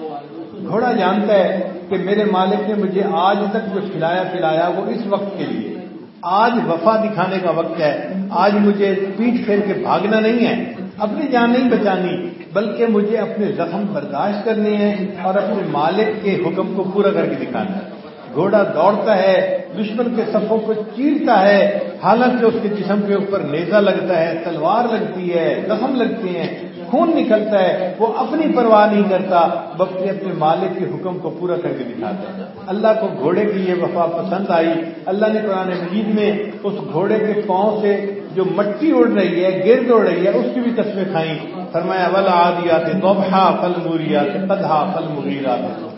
گھوڑا جانتا ہے کہ میرے مالک نے مجھے آج تک جو کھلایا پلایا وہ اس وقت کے لیے۔ آج وفا دکھانے کا وقت ہے۔ آج مجھے پیٹ پھیر کے بھاگنا نہیں ہے۔ اپنی جان نہیں بچانی، بلکہ مجھے اپنے زخم برداشت کرنے ہیں اور اپنے مالک کے حکم کو پورا کر کے دکھانا ہے۔ گھوڑا دوڑتا ہے، دشمن کے صفوں کو چیرتا ہے، حالانکہ اس کے جسم کے اوپر نیزا لگتا ہے، تلوار لگتی ہے، زخم لگتے ہیں، خون نکلتا ہے، وہ اپنی پرواہ نہیں کرتا، بلکہ اپنے مالک کے حکم کو پورا کر کے دکھاتا ہے۔ اللہ کو گھوڑے کی یہ وفا پسند آئی۔ اللہ نے قرآن مجید میں اس گھوڑے کے پاؤں سے جو مٹی اڑ رہی ہے، گرد اڑ رہی ہے، اس کی بھی تصویر کھائیں۔ فرمایا، ولا آدیات دوبھا پھل موریات پدھا پھل مغیرات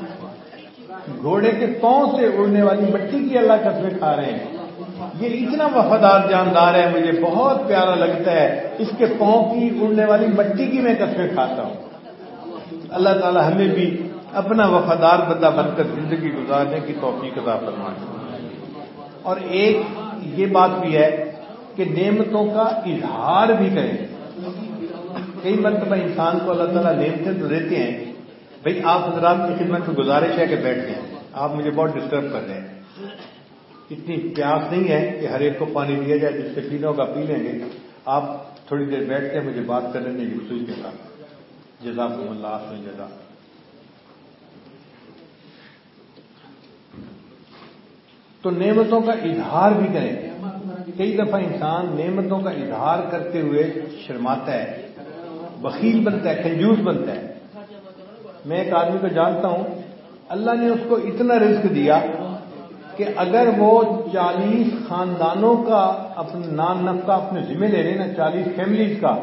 گھوڑے کے پاؤں سے اڑنے والی مٹی کی اللہ قسمیں کھا رہے ہیں۔ یہ اتنا وفادار جاندار ہے، مجھے بہت پیارا لگتا ہے۔ اس کے پاؤں کی اڑنے والی مٹی کی میں قسمیں کھاتا ہوں۔ اللہ تعالی ہمیں بھی اپنا وفادار بندہ بن کر زندگی گزارنے کی توفیق ادا فرمائے۔ اور ایک یہ بات بھی ہے کہ نعمتوں کا اظہار بھی کریں۔ کئی مرتبہ انسان کو اللہ تعالیٰ نعمتیں تو دیتے ہیں بھائی، آپ حضرات کی خدمت میں گزارش ہے کہ بیٹھ گئے آپ مجھے بہت ڈسٹرب کر رہے ہیں۔ اتنی پیاس نہیں ہے کہ ہر ایک کو پانی دیا جائے، جس سے پینے کا پی لیں گے۔ آپ تھوڑی دیر بیٹھ کے مجھے بات کرنے میں رسوئی کے ساتھ۔ جزاک اللہ جزا۔ تو نعمتوں کا اظہار بھی کریں۔ کئی دفعہ انسان نعمتوں کا اظہار کرتے ہوئے شرماتا ہے، بخیل بنتا ہے، کنجوس بنتا ہے۔ میں ایک آدمی کو جانتا ہوں، اللہ نے اس کو اتنا رزق دیا کہ اگر وہ چالیس خاندانوں کا اپنا نان نف کا اپنے ذمہ لے لیں نا، چالیس فیملیز کا،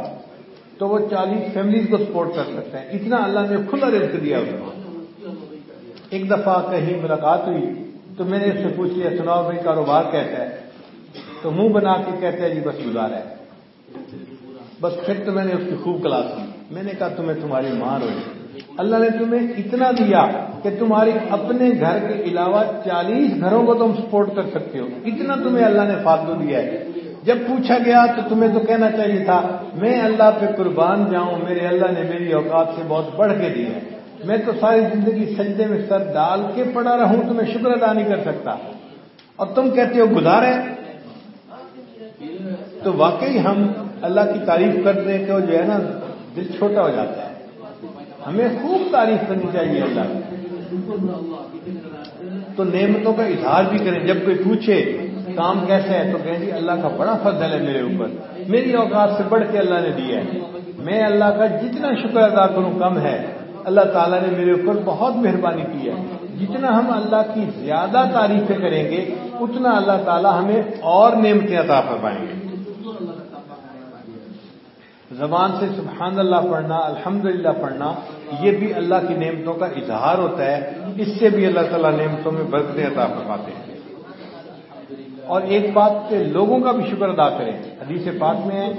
تو وہ چالیس فیملیز کو سپورٹ کر سکتے ہیں۔ اتنا اللہ نے کھلا رزق دیا۔ اس کو ایک دفعہ کہیں ملاقات ہوئی، تو میں نے اس سے پوچھ لیا، سناؤ بھائی، کاروبار کیسا ہے؟ تو منہ بنا کے کہتے ہیں جی بس گزارا ہے۔ بس پھر تو میں نے اس کی خوب کلاس کی۔ میں نے کہا، تمہیں تمہاری مار ہوئی اللہ نے تمہیں اتنا دیا کہ تمہارے اپنے گھر کے علاوہ چالیس گھروں کو تم سپورٹ کر سکتے ہو۔ اتنا تمہیں اللہ نے فالتو دیا ہے۔ جب پوچھا گیا تو تمہیں تو کہنا چاہیے تھا، میں اللہ پہ قربان جاؤں، میرے اللہ نے میری اوقات سے بہت بڑھ کے دی ہے۔ میں تو ساری زندگی سجدے میں سر ڈال کے پڑا رہوں تو میں شکر ادا نہیں کر سکتا۔ اور تم کہتے ہو گزارے۔ تو واقعی ہم اللہ کی تعریف کرنے کے جو ہے نا دل چھوٹا ہو جاتا ہے۔ ہمیں خوب تعریف کرنی چاہیے اللہ تو نعمتوں کا اظہار بھی کریں۔ جب کوئی پوچھے کام کیسے ہے تو کہیں جی اللہ کا بڑا فضل ہے میرے اوپر۔ میری اوقات سے بڑھ کے اللہ نے دیا ہے۔ میں اللہ کا جتنا شکر ادا کروں کم ہے۔ اللہ تعالیٰ نے میرے اوپر بہت مہربانی کی ہے۔ جتنا ہم اللہ کی زیادہ تعریفیں کریں گے، اتنا اللہ تعالیٰ ہمیں اور نعمتیں عطا فرمائیں گے۔ زبان سے سبحان اللہ پڑھنا الحمد پڑھنا، یہ بھی اللہ کی نعمتوں کا اظہار ہوتا ہے۔ اس سے بھی اللہ تعالیٰ نعمتوں میں برکتیں عطا فرماتے ہیں۔ اور ایک بات سے لوگوں کا بھی شکر ادا کریں۔ حدیث پاک میں ہے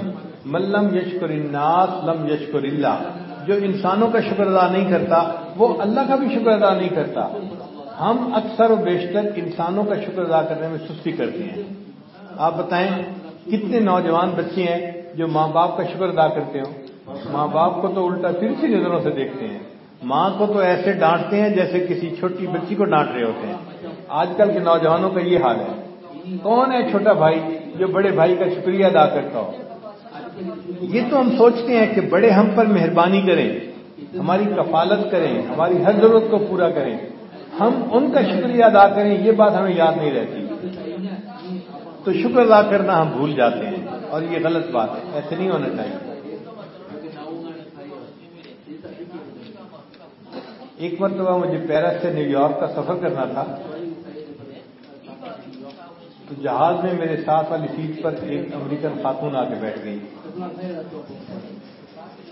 ملم یشکر الناس لم یشکر اللہ جو انسانوں کا شکر ادا نہیں کرتا، وہ اللہ کا بھی شکر ادا نہیں کرتا۔ ہم اکثر و بیشتر انسانوں کا شکر ادا کرنے میں سستی کرتے ہیں۔ آپ بتائیں، کتنے نوجوان بچے ہیں جو ماں باپ کا شکر ادا کرتے ہو ماں باپ کو تو الٹا پھر سی نظروں سے دیکھتے ہیں۔ ماں کو تو ایسے ڈانٹتے ہیں جیسے کسی چھوٹی بچی کو ڈانٹ رہے ہوتے ہیں۔ آج کل کے نوجوانوں کا یہ حال ہے۔ کون ہے چھوٹا بھائی جو بڑے بھائی کا شکریہ ادا کرتا ہو؟ یہ تو ہم سوچتے ہیں کہ بڑے ہم پر مہربانی کریں، ہماری کفالت کریں، ہماری ہر ضرورت کو پورا کریں۔ ہم ان کا شکریہ ادا کریں، یہ بات ہمیں یاد نہیں رہتی۔ تو شکر ادا کرنا ہم بھول جاتے ہیں۔ اور یہ غلط بات ہے، ایسے نہیں ہونا چاہیے۔ ایک مرتبہ مجھے پیرس سے نیو یارک کا سفر کرنا تھا۔ تو جہاز میں میرے ساتھ والی سیٹ پر ایک امریکن خاتون آ کے بیٹھ گئی۔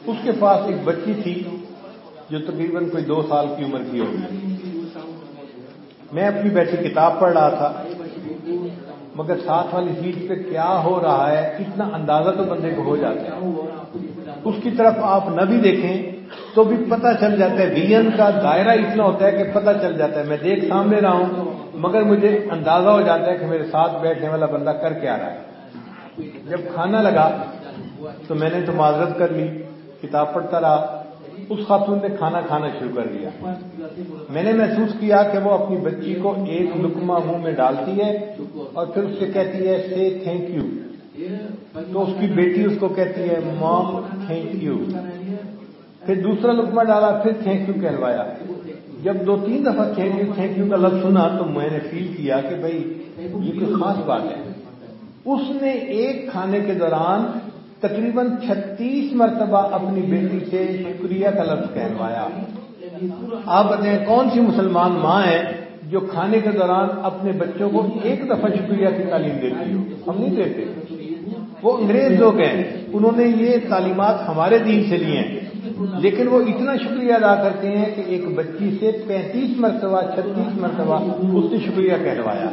اس کے پاس ایک بچی تھی جو تقریباً کوئی دو سال کی عمر کی ہوگی۔ میں اپنی بیٹھی کتاب پڑھ رہا تھا۔ مگر ساتھ والی سیٹ پہ کیا ہو رہا ہے؟ اتنا اندازہ تو بندے کو ہو جاتا ہے۔ اس کی طرف آپ نہ بھی دیکھیں تو بھی پتہ چل جاتا ہے۔ ویژن کا دائرہ اتنا ہوتا ہے کہ پتہ چل جاتا ہے۔ میں دیکھ سامنے رہا ہوں، مگر مجھے اندازہ ہو جاتا ہے کہ میرے ساتھ بیٹھنے والا بندہ کر کے آ رہا ہے۔ جب کھانا لگا تو میں نے تو معذرت کر لی، کتاب پڑھتا رہا۔ اس خاتون نے کھانا کھانا شروع کر دیا۔ میں نے محسوس کیا کہ وہ اپنی بچی کو ایک لکما منہ میں ڈالتی ہے اور پھر اس سے کہتی ہے سے تھینک یو تو اس کی بیٹی اس کو کہتی ہے مام تھینک یو پھر دوسرا لکما ڈالا، پھر تھینک یو کہلوایا۔ جب دو تین دفعہ تھینک یو تھینک یو کا لفظ سنا تو میں نے فیل کیا کہ بھائی، یہ کوئی خاص بات ہے۔ اس نے ایک کھانے کے دوران تقریباً چھتیس مرتبہ اپنی بیٹی سے شکریہ کا لفظ کہلوایا۔ آپ بتائیں کون سی مسلمان ماں ہے جو کھانے کے دوران اپنے بچوں کو ایک دفعہ شکریہ کی تعلیم دیتی ہو؟ ہم نہیں دیتے۔ وہ انگریز لوگ ہیں۔ انہوں نے یہ تعلیمات ہمارے دین سے لی ہیں۔ لیکن وہ اتنا شکریہ ادا کرتے ہیں کہ ایک بچی سے پینتیس مرتبہ، چھتیس مرتبہ اس نے شکریہ کہلوایا۔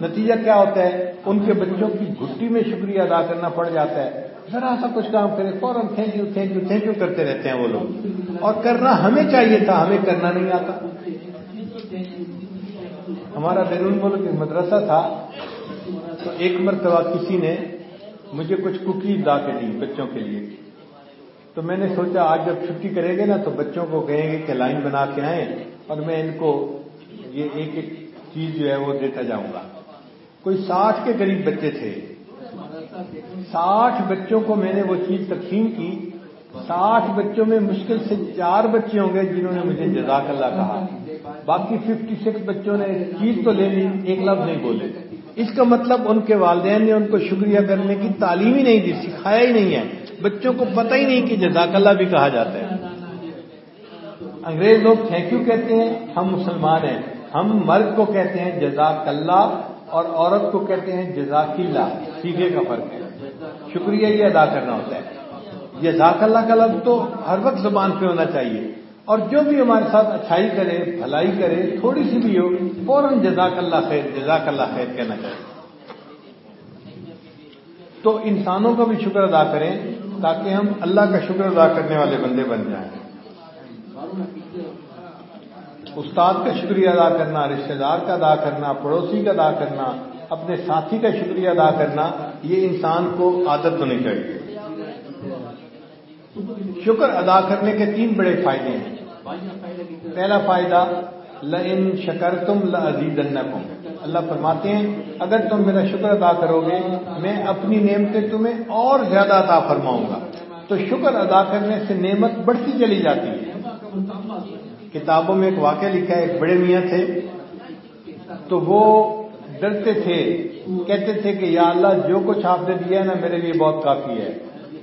نتیجہ کیا ہوتا ہے؟ ان کے بچوں کی گھٹی میں شکریہ ادا کرنا پڑ جاتا ہے۔ ذرا سا کچھ کام کرے، فوراً thank you thank you thank you کرتے رہتے ہیں وہ لوگ۔ اور کرنا ہمیں چاہیے تھا، ہمیں کرنا نہیں آتا۔ ہمارا بیرون ملک مدرسہ تھا، تو ایک مرتبہ کسی نے مجھے کچھ کوکیز لا کے دی بچوں کے لیے۔ تو میں نے سوچا، آج جب چھٹی کریں گے نا، تو بچوں کو کہیں گے کہ لائن بنا کے آئیں اور میں ان کو یہ ایک ایک چیز جو ہے وہ دیتا جاؤں گا۔ کوئی ساٹھ کے قریب بچے تھے۔ ساٹھ بچوں کو میں نے وہ چیز تقسیم کی۔ ساٹھ بچوں میں مشکل سے چار بچے ہوں گے جنہوں نے مجھے جزاک اللہ کہا۔ باقی ففٹی سکس بچوں نے چیز تو لے لی، ایک لفظ نہیں بولے۔ اس کا مطلب ان کے والدین نے ان کو شکریہ کرنے کی تعلیم ہی نہیں دی، سکھایا ہی نہیں ہے۔ بچوں کو پتہ ہی نہیں کہ جزاک اللہ بھی کہا جاتا ہے۔ انگریز لوگ تھینک یو کہتے ہیں، ہم مسلمان ہیں۔ ہم مرد کو کہتے ہیں جزاک اللہ اور عورت کو کہتے ہیں جزاک اللہ سیکھے کا فرق ہے۔ شکریہ، یہ ادا کرنا ہوتا ہے۔ جزاک اللہ کا لفظ تو ہر وقت زبان پہ ہونا چاہیے۔ اور جو بھی ہمارے ساتھ اچھائی کرے، بھلائی کرے، تھوڑی سی بھی ہو، فوراً جزاک اللہ خیر، جزاک اللہ خیر کہنا چاہیے۔ تو انسانوں کا بھی شکر ادا کریں تاکہ ہم اللہ کا شکر ادا کرنے والے بندے بن جائیں۔ استاد کا شکریہ ادا کرنا رشتے دار کا ادا کرنا، پڑوسی کا ادا کرنا، اپنے ساتھی کا شکریہ ادا کرنا، یہ انسان کو عادت ہونی چاہیے۔ شکر ادا کرنے کے تین بڑے فائدے ہیں۔ پہلا فائدہ لن شکر تم لزیز اللہ فرماتے ہیں، اگر تم میرا شکر ادا کرو گے میں اپنی نعمتیں تمہیں اور زیادہ ادا فرماؤں گا۔ تو شکر ادا کرنے سے نعمت بڑھتی چلی جاتی ہے۔ کتابوں میں ایک واقعہ لکھا ہے، ایک بڑے میاں تھے۔ تو وہ ڈرتے تھے، کہتے تھے کہ یا اللہ جو کچھ آپ نے دیا ہے نا، میرے لیے بہت کافی ہے۔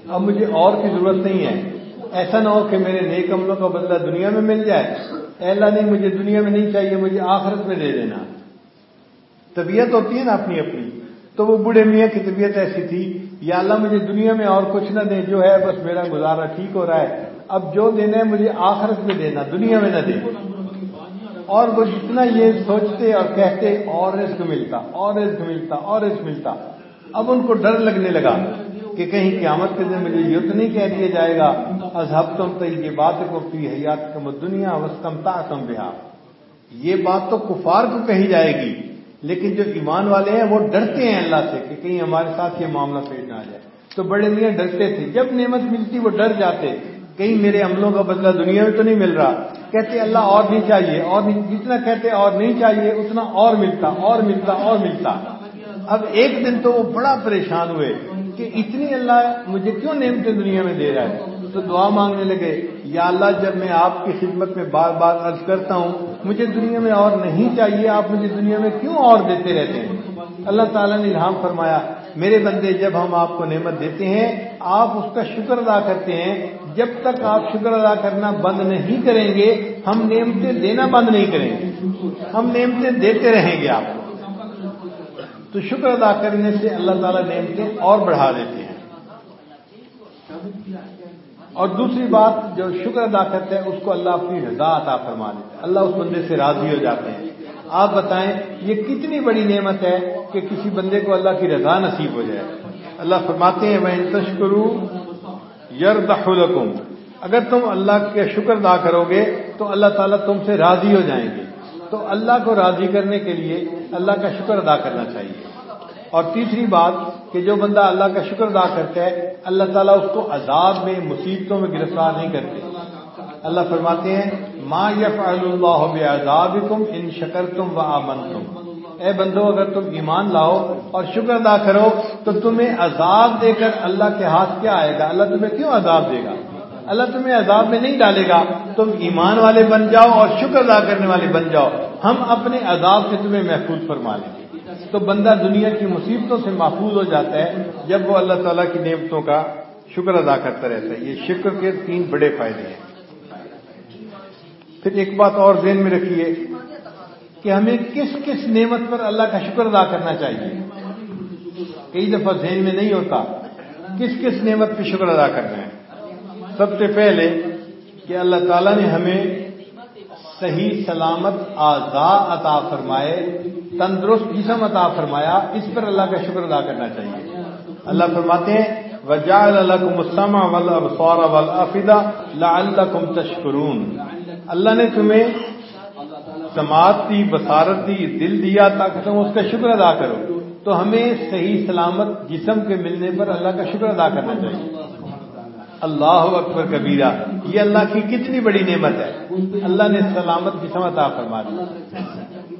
اب مجھے اور کی ضرورت نہیں ہے۔ ایسا نہ ہو کہ میرے نیک عملوں کا بدلہ دنیا میں مل جائے۔ اللہ، نہیں، مجھے دنیا میں نہیں چاہیے، مجھے آخرت میں دے دینا۔ طبیعت ہوتی ہے نا اپنی اپنی۔ تو وہ بوڑھے میاں کی طبیعت ایسی تھی، یا اللہ مجھے دنیا میں اور کچھ نہ دے، جو ہے، بس میرا گزارا ٹھیک ہو رہا ہے۔ اب جو دینا ہے مجھے آخرت میں دینا، دنیا میں نہ دے۔ اور وہ جتنا یہ سوچتے اور کہتے، اور رزق ملتا، اور رزق ملتا، اور رزق ملتا۔ اب ان کو ڈر لگنے لگا کہ کہیں قیامت کے دن مجھے یہ نہیں کہہ دیا جائے گا۔ اذہب تم تو یہ بات کو پی حیات کم دنیا وسطم تا تم یہ بات تو کفار کو کہی جائے گی، لیکن جو ایمان والے ہیں وہ ڈرتے ہیں اللہ سے کہ کہیں ہمارے ساتھ یہ معاملہ پیش نہ آ جائے۔ تو بڑے میاں ڈرتے تھے، جب نعمت ملتی وہ ڈر جاتے۔ کہیں میرے عملوں کا بدلہ دنیا میں تو نہیں مل رہا۔ کہتے اللہ اور نہیں چاہیے، اور جتنا کہتے اور نہیں چاہیے، اتنا اور ملتا اور ملتا اور ملتا۔ اب ایک دن تو وہ بڑا پریشان ہوئے کہ اتنی اللہ مجھے کیوں نعمتیں دنیا میں دے رہا ہے؟ تو دعا مانگنے لگے، یا اللہ، جب میں آپ کی خدمت میں بار بار عرض کرتا ہوں، مجھے دنیا میں اور نہیں چاہیے، آپ مجھے دنیا میں کیوں اور دیتے رہتے ہیں؟ اللہ تعالیٰ نے الہام فرمایا میرے بندے، جب ہم آپ کو نعمت دیتے ہیں، آپ اس کا شکر ادا کرتے ہیں۔ جب تک آپ شکر ادا کرنا بند نہیں کریں گے، ہم نعمتیں دینا بند نہیں کریں گے۔ ہم نعمتیں دیتے رہیں گے آپ کو۔ تو شکر ادا کرنے سے اللہ تعالیٰ نعمتیں اور بڑھا دیتے ہیں۔ اور دوسری بات، جو شکر ادا کرتے ہیں، اس کو اللہ اپنی رضا عطا فرما دیتے ہیں۔ اللہ اس بندے سے راضی ہو جاتے ہیں۔ آپ بتائیں یہ کتنی بڑی نعمت ہے کہ کسی بندے کو اللہ کی رضا نصیب ہو جائے۔ اللہ فرماتے ہیں میں تشکرو یر اگر تم اللہ کے شکر ادا کرو گے، تو اللہ تعالیٰ تم سے راضی ہو جائیں گے۔ تو اللہ کو راضی کرنے کے لیے اللہ کا شکر ادا کرنا چاہیے۔ اور تیسری بات کہ جو بندہ اللہ کا شکر ادا کرتا ہے، اللہ تعالیٰ اس کو عذاب میں، مصیبتوں میں گرفتار نہیں کرتے۔ اللہ فرماتے ہیں ما یف اللہ عذاب تم ان شکر تم و تم اے بندو، اگر تم ایمان لاؤ اور شکر ادا کرو، تو تمہیں عذاب دے کر اللہ کے ہاتھ کیا آئے گا؟ اللہ تمہیں کیوں عذاب دے گا؟ اللہ تمہیں عذاب میں نہیں ڈالے گا۔ تم ایمان والے بن جاؤ اور شکر ادا کرنے والے بن جاؤ۔ ہم اپنے عذاب سے تمہیں محفوظ فرما لیں گے۔ تو بندہ دنیا کی مصیبتوں سے محفوظ ہو جاتا ہے جب وہ اللہ تعالیٰ کی نعمتوں کا شکر ادا کرتا رہتا ہے۔ یہ شکر کے تین بڑے فائدے ہیں۔ پھر ایک بات اور ذہن میں رکھیے کہ ہمیں کس کس نعمت پر اللہ کا شکر ادا کرنا چاہیے؟ کئی دفعہ ذہن میں نہیں ہوتا کس کس نعمت پہ شکر ادا کرنا ہے۔ سب سے پہلے کہ اللہ تعالیٰ نے ہمیں صحیح سلامت آزا عطا فرمائے، تندرست جسم عطا فرمایا، اس پر اللہ کا شکر ادا کرنا چاہیے۔ اللہ فرماتے ہیں وجا اللہ مسلم ولابصور ولافدا لعلکم تشکرون اللہ نے تمہیں سماعت دی، بصارت دی، دل دیا تاکہ تم اس کا شکر ادا کرو۔ تو ہمیں صحیح سلامت جسم کے ملنے پر اللہ کا شکر ادا کرنا چاہیے۔ اللہ اکبر کبیرہ، یہ اللہ کی کتنی بڑی نعمت ہے۔ اللہ نے سلامت کی سمت آ فرما دی۔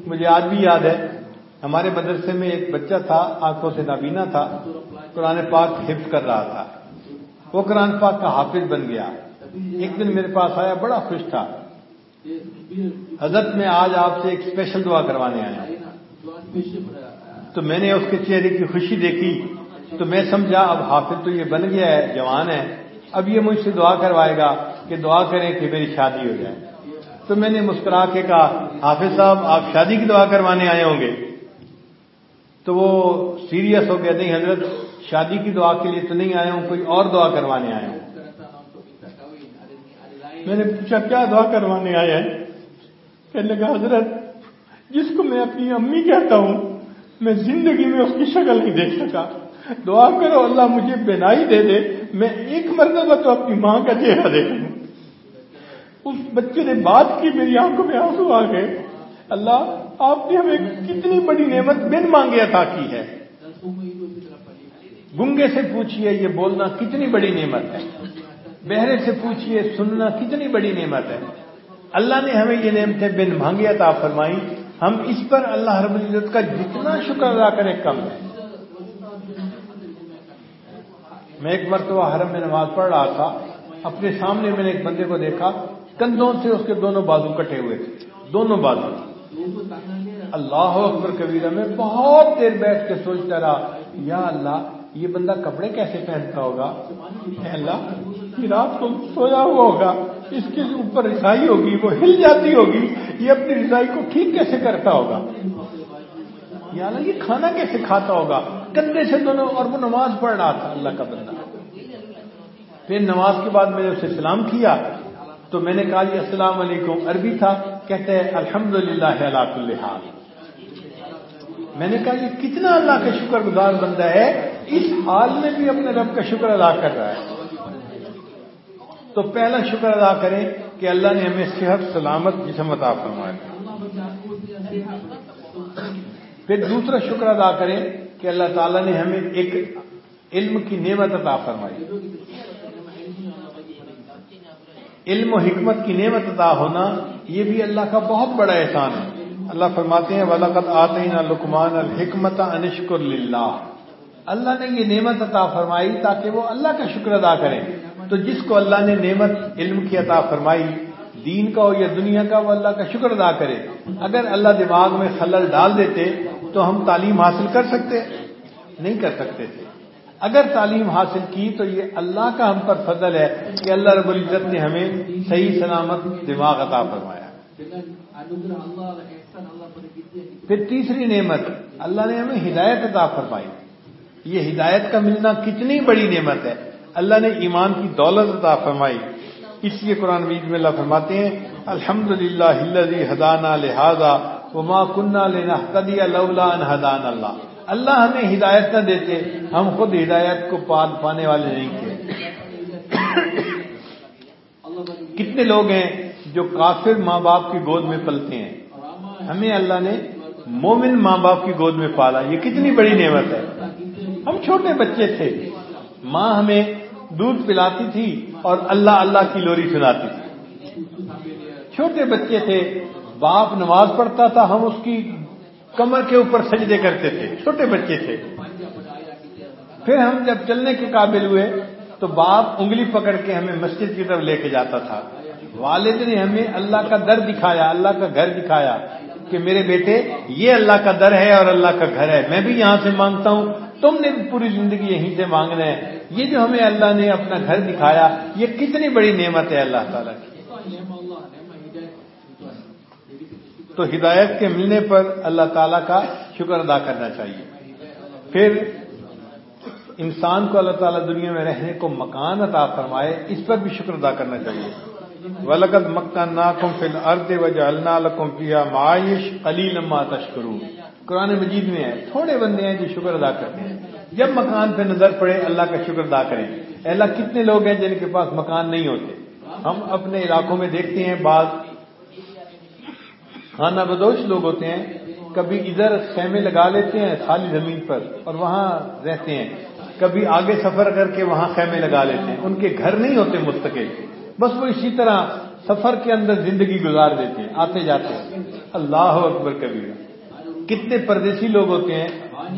مجھے آج بھی یاد ہے، ہمارے مدرسے میں ایک بچہ تھا، آنکھوں سے نابینا تھا۔ قرآن پاک حفظ کر رہا تھا۔ وہ قرآن پاک کا حافظ بن گیا۔ ایک دن میرے پاس آیا، بڑا خوش تھا۔ حضرت میں آج آپ سے ایک اسپیشل دعا کروانے آیا تو میں نے اس کے چہرے کی خوشی دیکھی۔ تو میں سمجھا، اب حافظ تو یہ بن گیا ہے، جوان ہے۔ اب یہ مجھ سے دعا کروائے گا کہ دعا کریں کہ میری شادی ہو جائے۔ تو میں نے مسکرا کے کہا، حافظ صاحب، آپ شادی کی دعا کروانے آئے ہوں گے۔ تو وہ سیریس ہو گیا نہیں حضرت، شادی کی دعا کے لیے تو نہیں آیا ہوں، کوئی اور دعا کروانے آئے ہوں۔ میں نے پوچھا، کیا دعا کروانے آیا ہے کہنے لگا، حضرت، جس کو میں اپنی امی کہتا ہوں، میں زندگی میں اس کی شکل نہیں دیکھ سکا۔ دعا کرو، اللہ مجھے بینائی دے دے، میں ایک مرتبہ تو اپنی ماں کا چہرہ دیکھوں اس بچے نے بات کی، میری آنکھوں میں آنسو آ گئے۔ اللہ، آپ نے ہمیں کتنی بڑی نعمت بن مانگے عطا کی ہے۔ گنگے سے پوچھئے، یہ بولنا کتنی بڑی نعمت ہے؟ بہرے سے پوچھئے، سننا کتنی بڑی نعمت ہے۔ اللہ نے ہمیں یہ نعمتیں بن مانگے عطا فرمائی۔ ہم اس پر اللہ رب العزت کا جتنا شکر ادا کریں کم ہے۔ میں ایک مرتبہ حرم میں نماز پڑھ رہا تھا۔ اپنے سامنے میں نے ایک بندے کو دیکھا۔ کندھوں سے اس کے دونوں بازو کٹے ہوئے تھے۔ دونوں بازو۔ اللہ اکبر کبیرہ، میں بہت دیر بیٹھ کے سوچتا رہا، یا اللہ یہ بندہ کپڑے کیسے پہنتا ہوگا؟ اللہ یہ رات کو سویا ہوا ہوگا، اس کے اوپر رسائی ہوگی، وہ ہل جاتی ہوگی، یہ اپنی رسائی کو ٹھیک کیسے کرتا ہوگا؟ یا اللہ یہ کھانا کیسے کھاتا ہوگا؟ کندھے سے دونوں، اور وہ نماز پڑھ رہا تھا، اللہ کا بندہ۔ پھر نماز کے بعد میں نے اسے سلام کیا، تو میں نے کہا جی السلام علیکم، عربی تھا، کہتے ہیں الحمد للہ اللہ میں نے کہا یہ کتنا اللہ کا شکر گزار بندہ ہے، اس حال میں بھی اپنے رب کا شکر ادا کر رہا ہے۔ تو پہلا شکر ادا کریں کہ اللہ نے ہمیں صحت، سلامت، جسم عطا فرمایا پھر دوسرا شکر ادا کریں کہ اللہ تعالیٰ نے ہمیں ایک علم کی نعمت عطا فرمائی۔ علم و حکمت کی نعمت عطا ہونا یہ بھی اللہ کا بہت بڑا احسان ہے۔ اللہ فرماتے ہیں ولاقت آتے نا لکمان الحکمت انشکر للہ اللہ نے یہ نعمت عطا فرمائی تاکہ وہ اللہ کا شکر ادا کریں تو جس کو اللہ نے نعمت علم کی عطا فرمائی، دین کا ہو یا دنیا کا، وہ اللہ کا شکر ادا کرے۔ اگر اللہ دماغ میں خلل ڈال دیتے، تو ہم تعلیم حاصل کر سکتے، نہیں کر سکتے تھے۔ اگر تعلیم حاصل کی، تو یہ اللہ کا ہم پر فضل ہے کہ اللہ رب العزت نے ہمیں صحیح سلامت دماغ عطا فرمایا۔ پھر تیسری نعمت اللہ نے ہمیں ہدایت عطا فرمائی۔ یہ ہدایت کا ملنا کتنی بڑی نعمت ہے۔ اللہ نے ایمان کی دولت عطا فرمائی۔ اس لیے قرآن مجید میں اللہ فرماتے ہیں الحمد للہ ہدانہ لہٰذا وما کنہ لینا لولا ان ہدان اللہ۔ اللہ ہمیں ہدایت نہ دیتے ہم خود ہدایت کو پال پانے والے نہیں تھے۔ کتنے لوگ ہیں جو کافر ماں باپ کی گود میں پلتے ہیں۔ ہمیں اللہ نے مومن ماں باپ کی گود میں پالا۔ یہ کتنی بڑی نعمت ہے۔ ہم چھوٹے بچے تھے۔ ماں ہمیں دودھ پلاتی تھی اور اللہ اللہ کی لوری سناتی تھی۔ چھوٹے بچے تھے۔ باپ نماز پڑھتا تھا۔ ہم اس کی کمر کے اوپر سجدے کرتے تھے۔ چھوٹے بچے تھے۔ پھر ہم جب چلنے کے قابل ہوئے تو باپ انگلی پکڑ کے ہمیں مسجد کی طرف لے کے جاتا تھا۔ والد نے ہمیں اللہ کا در دکھایا، اللہ کا گھر دکھایا۔ کہ میرے بیٹے، یہ اللہ کا در ہے اور اللہ کا گھر ہے۔ میں بھی یہاں سے مانگتا ہوں۔ تم نے بھی پوری زندگی یہیں سے مانگنا ہے۔ یہ جو ہمیں اللہ نے اپنا گھر دکھایا، یہ کتنی بڑی نعمت ہے اللہ تعالیٰ کی۔ تو ہدایت کے ملنے پر اللہ تعالیٰ کا شکر ادا کرنا چاہیے۔ پھر انسان کو اللہ تعالیٰ دنیا میں رہنے کو مکان عطا فرمائے، اس پر بھی شکر ادا کرنا چاہیے۔ ولقد مکان ناکم فل ارد و جالنا لکم پیا معاش علی لما تشکرو قرآن مجید میں ہے، تھوڑے بندے ہیں جو شکر ادا کرتے ہیں۔ جب مکان پہ نظر پڑے، اللہ کا شکر ادا کریں۔ اللہ، کتنے لوگ ہیں جن کے پاس مکان نہیں ہوتے؟ ہم اپنے علاقوں میں دیکھتے ہیں، بعض خانہ بدوش لوگ ہوتے ہیں، کبھی ادھر خیمے لگا لیتے ہیں خالی زمین پر اور وہاں رہتے ہیں۔ کبھی آگے سفر کر کے وہاں خیمے لگا لیتے ہیں۔ ان کے گھر نہیں ہوتے مستقل۔ بس وہ اسی طرح سفر کے اندر زندگی گزار دیتے ہیں، آتے جاتے ہیں۔ اللہ اکبر کبھی کتنے پردیسی لوگ ہوتے ہیں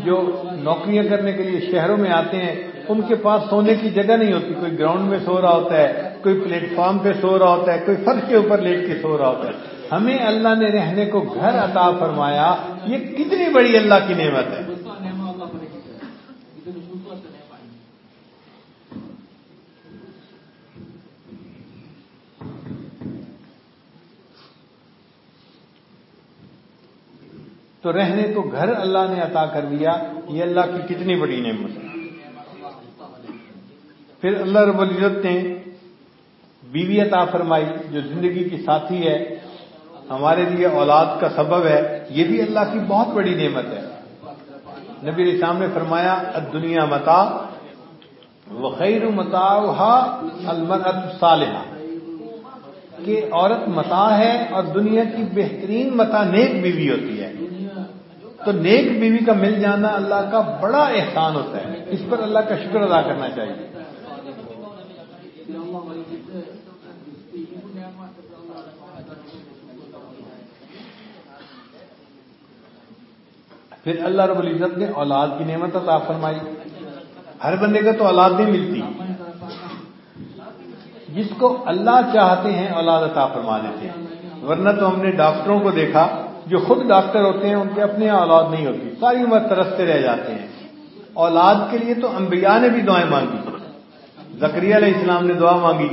جو نوکریاں کرنے کے لیے شہروں میں آتے ہیں، ان کے پاس سونے کی جگہ نہیں ہوتی۔ کوئی گراؤنڈ میں سو رہا ہوتا ہے، کوئی پلیٹ فارم پہ سو رہا ہوتا ہے، کوئی فرش کے اوپر لیٹ کے سو رہا ہوتا ہے۔ ہمیں اللہ نے رہنے کو گھر عطا فرمایا، یہ کتنی بڑی اللہ کی نعمت ہے۔ تو رہنے کو گھر اللہ نے عطا کر دیا، یہ اللہ کی کتنی بڑی نعمت ہے۔ پھر اللہ رب العزت نے بیوی عطا فرمائی، جو زندگی کی ساتھی ہے، ہمارے لیے اولاد کا سبب ہے، یہ بھی اللہ کی بہت بڑی نعمت ہے۔ نبی اسلام نے فرمایا دنیا متا وہ خیر متا المرت صالحہ کہ عورت متا ہے اور دنیا کی بہترین متا نیک بیوی ہوتی ہے۔ تو نیک بیوی کا مل جانا اللہ کا بڑا احسان ہوتا ہے۔ اس پر اللہ کا شکر ادا کرنا چاہیے۔ پھر اللہ رب العزت نے اولاد کی نعمت عطا فرمائی۔ ہر بندے کا تو اولاد نہیں ملتی۔ جس کو اللہ چاہتے ہیں اولاد عطا فرما دیتے ہیں۔ ورنہ تو ہم نے ڈاکٹروں کو دیکھا۔ جو خود ڈاکٹر ہوتے ہیں، ان کے اپنے اولاد نہیں ہوتی۔ ساری عمر ترستے رہ جاتے ہیں۔ اولاد کے لیے تو انبیاء نے بھی دعائیں مانگی۔ زکری علیہ السلام نے دعا مانگی،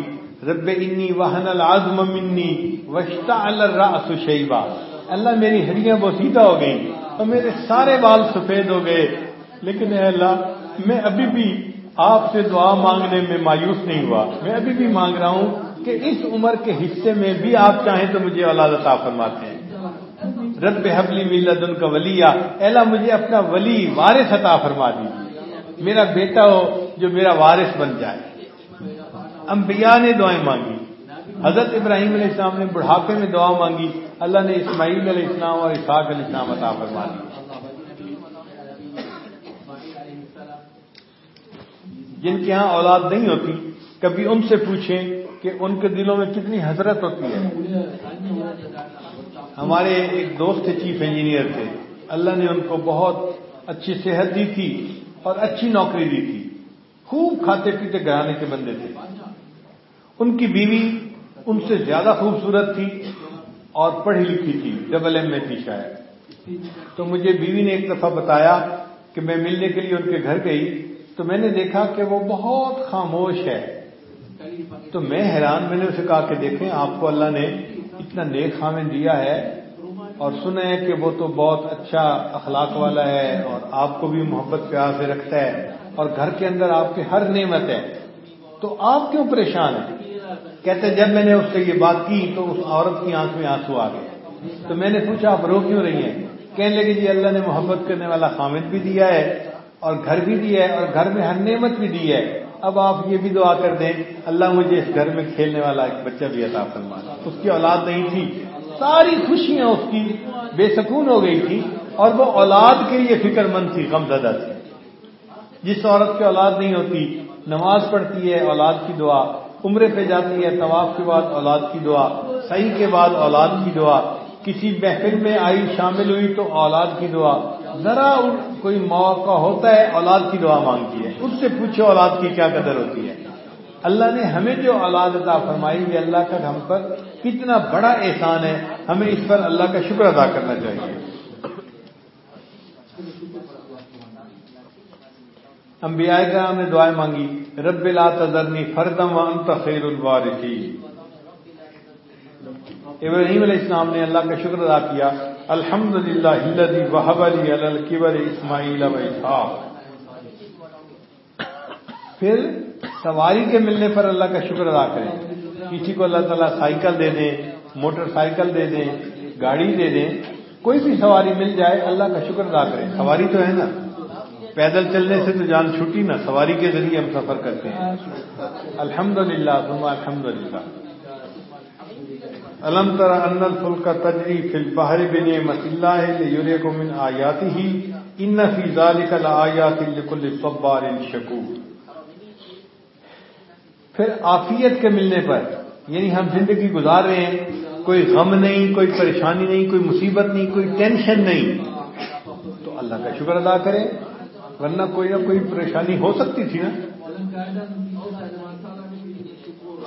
رب انی وحن العظم منی وشتا الراس شیبا. اللہ میری ہڈیاں بوسیدہ ہو گئی اور میرے سارے بال سفید ہو گئے۔ لیکن اے اللہ، میں ابھی بھی آپ سے دعا مانگنے میں مایوس نہیں ہوا۔ میں ابھی بھی مانگ رہا ہوں کہ اس عمر کے حصے میں بھی آپ چاہیں تو مجھے اولاد عطا فرماتے ہیں۔ رب حبلی ملت ان کا ولی اللہ، مجھے اپنا ولی وارث عطا فرما دیجیے۔ میرا بیٹا ہو جو میرا وارث بن جائے۔ انبیاء نے دعائیں مانگی۔ حضرت ابراہیم علیہ السلام نے بڑھاپے میں دعا مانگی۔ اللہ نے اسماعیل علیہ السلام اور اسحاق علیہ السلام عطا فرما دی۔ جن کے ہاں اولاد نہیں ہوتی، کبھی ان سے پوچھیں کہ ان کے دلوں میں کتنی حضرت ہوتی ہے۔ ہمارے ایک دوست چیف انجینئر تھے۔ اللہ نے ان کو بہت اچھی صحت دی تھی اور اچھی نوکری دی تھی۔ خوب کھاتے پیتے گرانے کے بندے تھے۔ ان کی بیوی ان سے زیادہ خوبصورت تھی اور پڑھی لکھی تھی، ڈبل ایم میں تھی شاید۔ تو مجھے بیوی نے ایک دفعہ بتایا کہ میں ملنے کے لیے ان کے گھر گئی تو میں نے دیکھا کہ وہ بہت خاموش ہے۔ تو میں حیران میں نے اسے کہا کہ دیکھیں، آپ کو اللہ نے اتنا نیک خامن دیا ہے اور سنا ہے کہ وہ تو بہت اچھا اخلاق والا ہے اور آپ کو بھی محبت، پیار سے رکھتا ہے اور گھر کے اندر آپ کی ہر نعمت ہے۔ تو آپ کیوں پریشان ہیں؟ کہتے جب میں نے اس سے یہ بات کی تو اس عورت کی آنکھ میں آنسو آ گئے۔ تو میں نے پوچھا آپ رو کیوں رہی ہیں؟ کہنے لگے جی اللہ نے محبت کرنے والا خامد بھی دیا ہے اور گھر بھی دیا ہے اور گھر میں ہر نعمت بھی دی ہے۔ اب آپ یہ بھی دعا کر دیں، اللہ مجھے اس گھر میں کھیلنے والا ایک بچہ بھی عطا فرما۔ اس کی اولاد نہیں تھی۔ ساری خوشیاں اس کی بے سکون ہو گئی تھی اور وہ اولاد کے لیے فکر مند تھی، غم زدہ تھی۔ جس عورت کی اولاد نہیں ہوتی، نماز پڑھتی ہے، اولاد کی دعا۔ عمرے پہ جاتی ہے، طواف کے بعد اولاد کی دعا۔ صحیح کے بعد اولاد کی دعا۔ کسی محفل میں آئی، شامل ہوئی تو اولاد کی دعا۔ ذرا کوئی موقع ہوتا ہے، اولاد کی دعا مانگتی ہے۔ اس سے پوچھو اولاد کی کیا قدر ہوتی ہے۔ اللہ نے ہمیں جو اولاد عطا فرمائی ہے اللہ کا ہم پر کتنا بڑا احسان ہے۔ ہمیں اس پر اللہ کا شکر ادا کرنا چاہیے۔ انبیاء کرام نے دعائیں مانگی، رب لا تذرنی فردم وانت خیر الوارثین۔ ابراہیم علیہ السلام نے اللہ کا شکر ادا کیا۔ الحمد للہ ہلدی وحب علی الکبر اسماعیل پھر سواری کے ملنے پر اللہ کا شکر ادا کریں کسی کو اللہ تعالیٰ سائیکل دے دیں موٹر سائیکل دے دیں گاڑی دے دیں کوئی بھی سواری مل جائے اللہ کا شکر ادا کریں سواری تو ہے نا پیدل چلنے سے تو جان چھوٹی نا سواری کے ذریعے ہم سفر کرتے ہیں الحمد للہ الحمد للہ الم تر ان الفل کا تجری فل باہر بن مسلح یورے کو من آیاتی ہی ان فی ذالک آیات لکل صبار شکو پھر آفیت کے ملنے پر یعنی ہم زندگی گزار رہے ہیں، کوئی غم نہیں، کوئی پریشانی نہیں، کوئی مصیبت نہیں، کوئی ٹینشن نہیں۔ تو اللہ کا شکر ادا کریں، ورنہ کوئی نہ کوئی پریشانی ہو سکتی تھی نا۔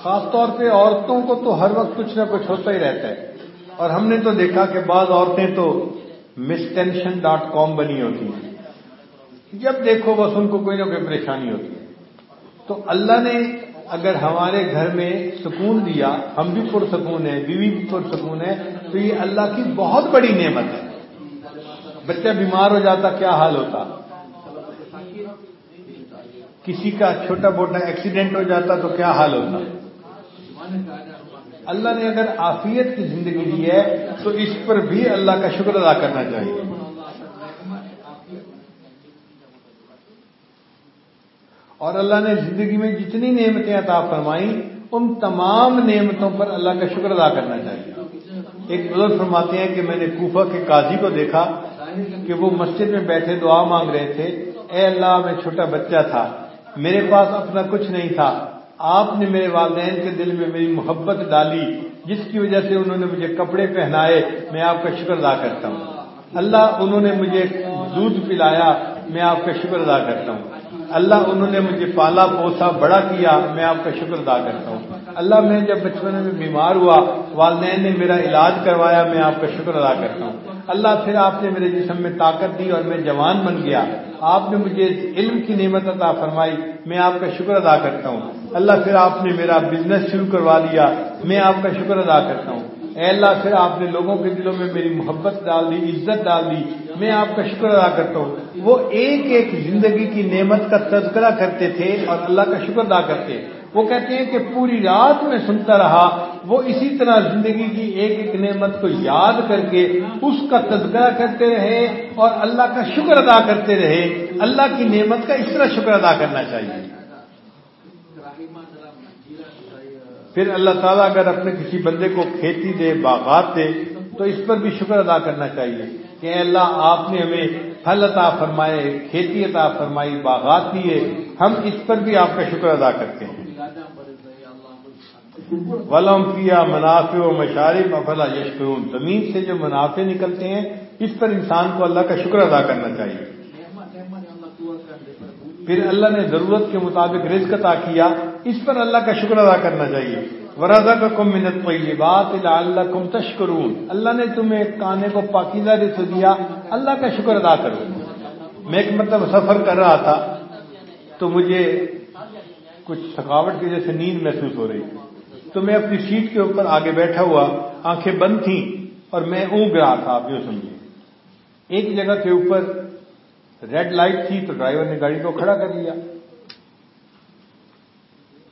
خاص طور پہ عورتوں کو تو ہر وقت کچھ نہ کچھ ہوتا ہی رہتا ہے۔ اور ہم نے تو دیکھا کہ بعض عورتیں تو مس ٹینشن ڈاٹ کام بنی ہوتی ہیں۔ جب دیکھو بس ان کو کوئی نہ کوئی پریشانی ہوتی ہے۔ تو اللہ نے اگر ہمارے گھر میں سکون دیا، ہم بھی پرسکون ہیں، بیوی بھی پرسکون ہے تو یہ اللہ کی بہت بڑی نعمت ہے۔ بچہ بیمار ہو جاتا کیا حال ہوتا؟ کسی کا چھوٹا موٹا ایکسیڈنٹ ہو جاتا تو کیا حال ہوتا؟ اللہ نے اگر آفیت کی زندگی دی ہے، تو اس پر بھی اللہ کا شکر ادا کرنا چاہیے۔ اور اللہ نے زندگی میں جتنی نعمتیں عطا فرمائیں، ان تمام نعمتوں پر اللہ کا شکر ادا کرنا چاہیے۔ ایک بزرگ فرماتے ہیں کہ میں نے کوفہ کے قاضی کو دیکھا کہ وہ مسجد میں بیٹھے دعا مانگ رہے تھے، اے اللہ، میں چھوٹا بچہ تھا، میرے پاس اپنا کچھ نہیں تھا آپ نے میرے والدین کے دل میں میری محبت ڈالی، جس کی وجہ سے انہوں نے مجھے کپڑے پہنائے، میں آپ کا شکر ادا کرتا ہوں۔ اللہ انہوں نے مجھے دودھ پلایا، میں آپ کا شکر ادا کرتا ہوں۔ اللہ انہوں نے مجھے پالا پوسا بڑا کیا، میں آپ کا شکر ادا کرتا ہوں۔ اللہ میں جب بچپن میں بیمار ہوا، والدین نے میرا علاج کروایا، میں آپ کا شکر ادا کرتا ہوں۔ اللہ پھر آپ نے میرے جسم میں طاقت دی اور میں جوان بن گیا۔ آپ نے مجھے علم کی نعمت عطا فرمائی۔ میں آپ کا شکر ادا کرتا ہوں۔ اللہ پھر آپ نے میرا بزنس شروع کروا دیا میں آپ کا شکر ادا کرتا ہوں۔ اے اللہ پھر آپ نے لوگوں کے دلوں میں میری محبت ڈال دی، عزت ڈال دی۔ میں آپ کا شکر ادا کرتا ہوں۔ وہ ایک ایک زندگی کی نعمت کا تذکرہ کرتے تھے اور اللہ کا شکر ادا کرتے۔ وہ کہتے ہیں کہ پوری رات میں سنتا رہا، وہ اسی طرح زندگی کی ایک ایک نعمت کو یاد کر کے اس کا تذکرہ کرتے رہے اور اللہ کا شکر ادا کرتے رہے۔ اللہ کی نعمت کا اس طرح شکر ادا کرنا چاہیے۔ پھر اللہ تعالیٰ اگر اپنے کسی بندے کو کھیتی دے، باغات دے، تو اس پر بھی شکر ادا کرنا چاہیے کہ اللہ، آپ نے ہمیں پھل عطا فرمائے، کھیتی عطا فرمائی، باغات دیے، ہم اس پر بھی آپ کا شکر ادا کرتے ہیں۔ ولم کیا منافع و مشارف افلا یشکرون۔ زمین سے جو منافع نکلتے ہیں، اس پر انسان کو اللہ کا شکر ادا کرنا چاہیے۔ پھر اللہ نے ضرورت کے مطابق رزق عطا کیا، اس پر اللہ کا شکر ادا کرنا چاہیے۔ ورضا کا کم منت پہ بات اللہ کم تشکرون۔ اللہ نے تمہیں کانے کو پاکیزہ رزق دیا، اللہ کا شکر ادا کرو۔ میں ایک مطلب سفر کر رہا تھا، تو مجھے کچھ تھکاوٹ کی وجہ سے نیند محسوس ہو رہی۔ تھی تو میں اپنی سیٹ کے اوپر آگے بیٹھا ہوا، آنکھیں بند تھیں اور میں اونگ رہا تھا، آپ یوں سمجھے ایک جگہ کے اوپر ریڈ لائٹ تھی تو ڈرائیور نے گاڑی کو کھڑا کر لیا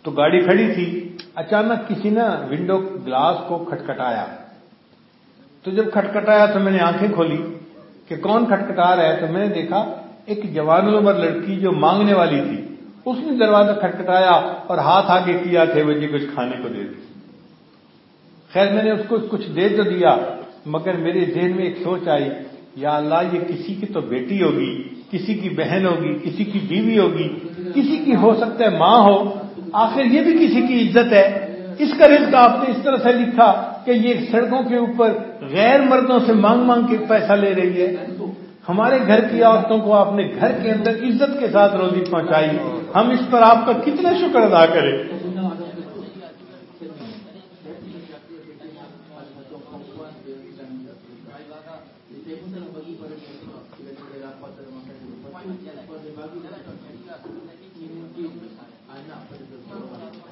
تو گاڑی کھڑی تھی۔ اچانک کسی نے ونڈو گلاس کو کھٹکھٹایا۔ تو جب کھٹکھٹایا تو میں نے آنکھیں کھولی کہ کون کھٹکھٹا رہا ہے؟ تو میں نے دیکھا ایک جوان عمر لڑکی جو مانگنے والی تھی۔ اس نے دروازہ کھٹکھٹایا اور ہاتھ آگے کیا تھے وہ جی کچھ کھانے کو دے دی خیر میں نے اس کو کچھ دے تو دیا، مگر میرے ذہن میں ایک سوچ آئی، یا اللہ یہ کسی کی تو بیٹی ہوگی، کسی کی بہن ہوگی، کسی کی بیوی ہوگی، کسی کی ہو سکتا ہے ماں ہو، آخر یہ بھی کسی کی عزت ہے۔ اس کا رزق آپ نے اس طرح سے لکھا کہ یہ سڑکوں کے اوپر غیر مردوں سے مانگ مانگ کے پیسہ لے رہی ہے۔ ہمارے گھر کی عورتوں کو آپ نے گھر کے اندر عزت کے ساتھ روزی پہنچائی، ہم اس پر آپ کا کتنا شکر ادا کریں۔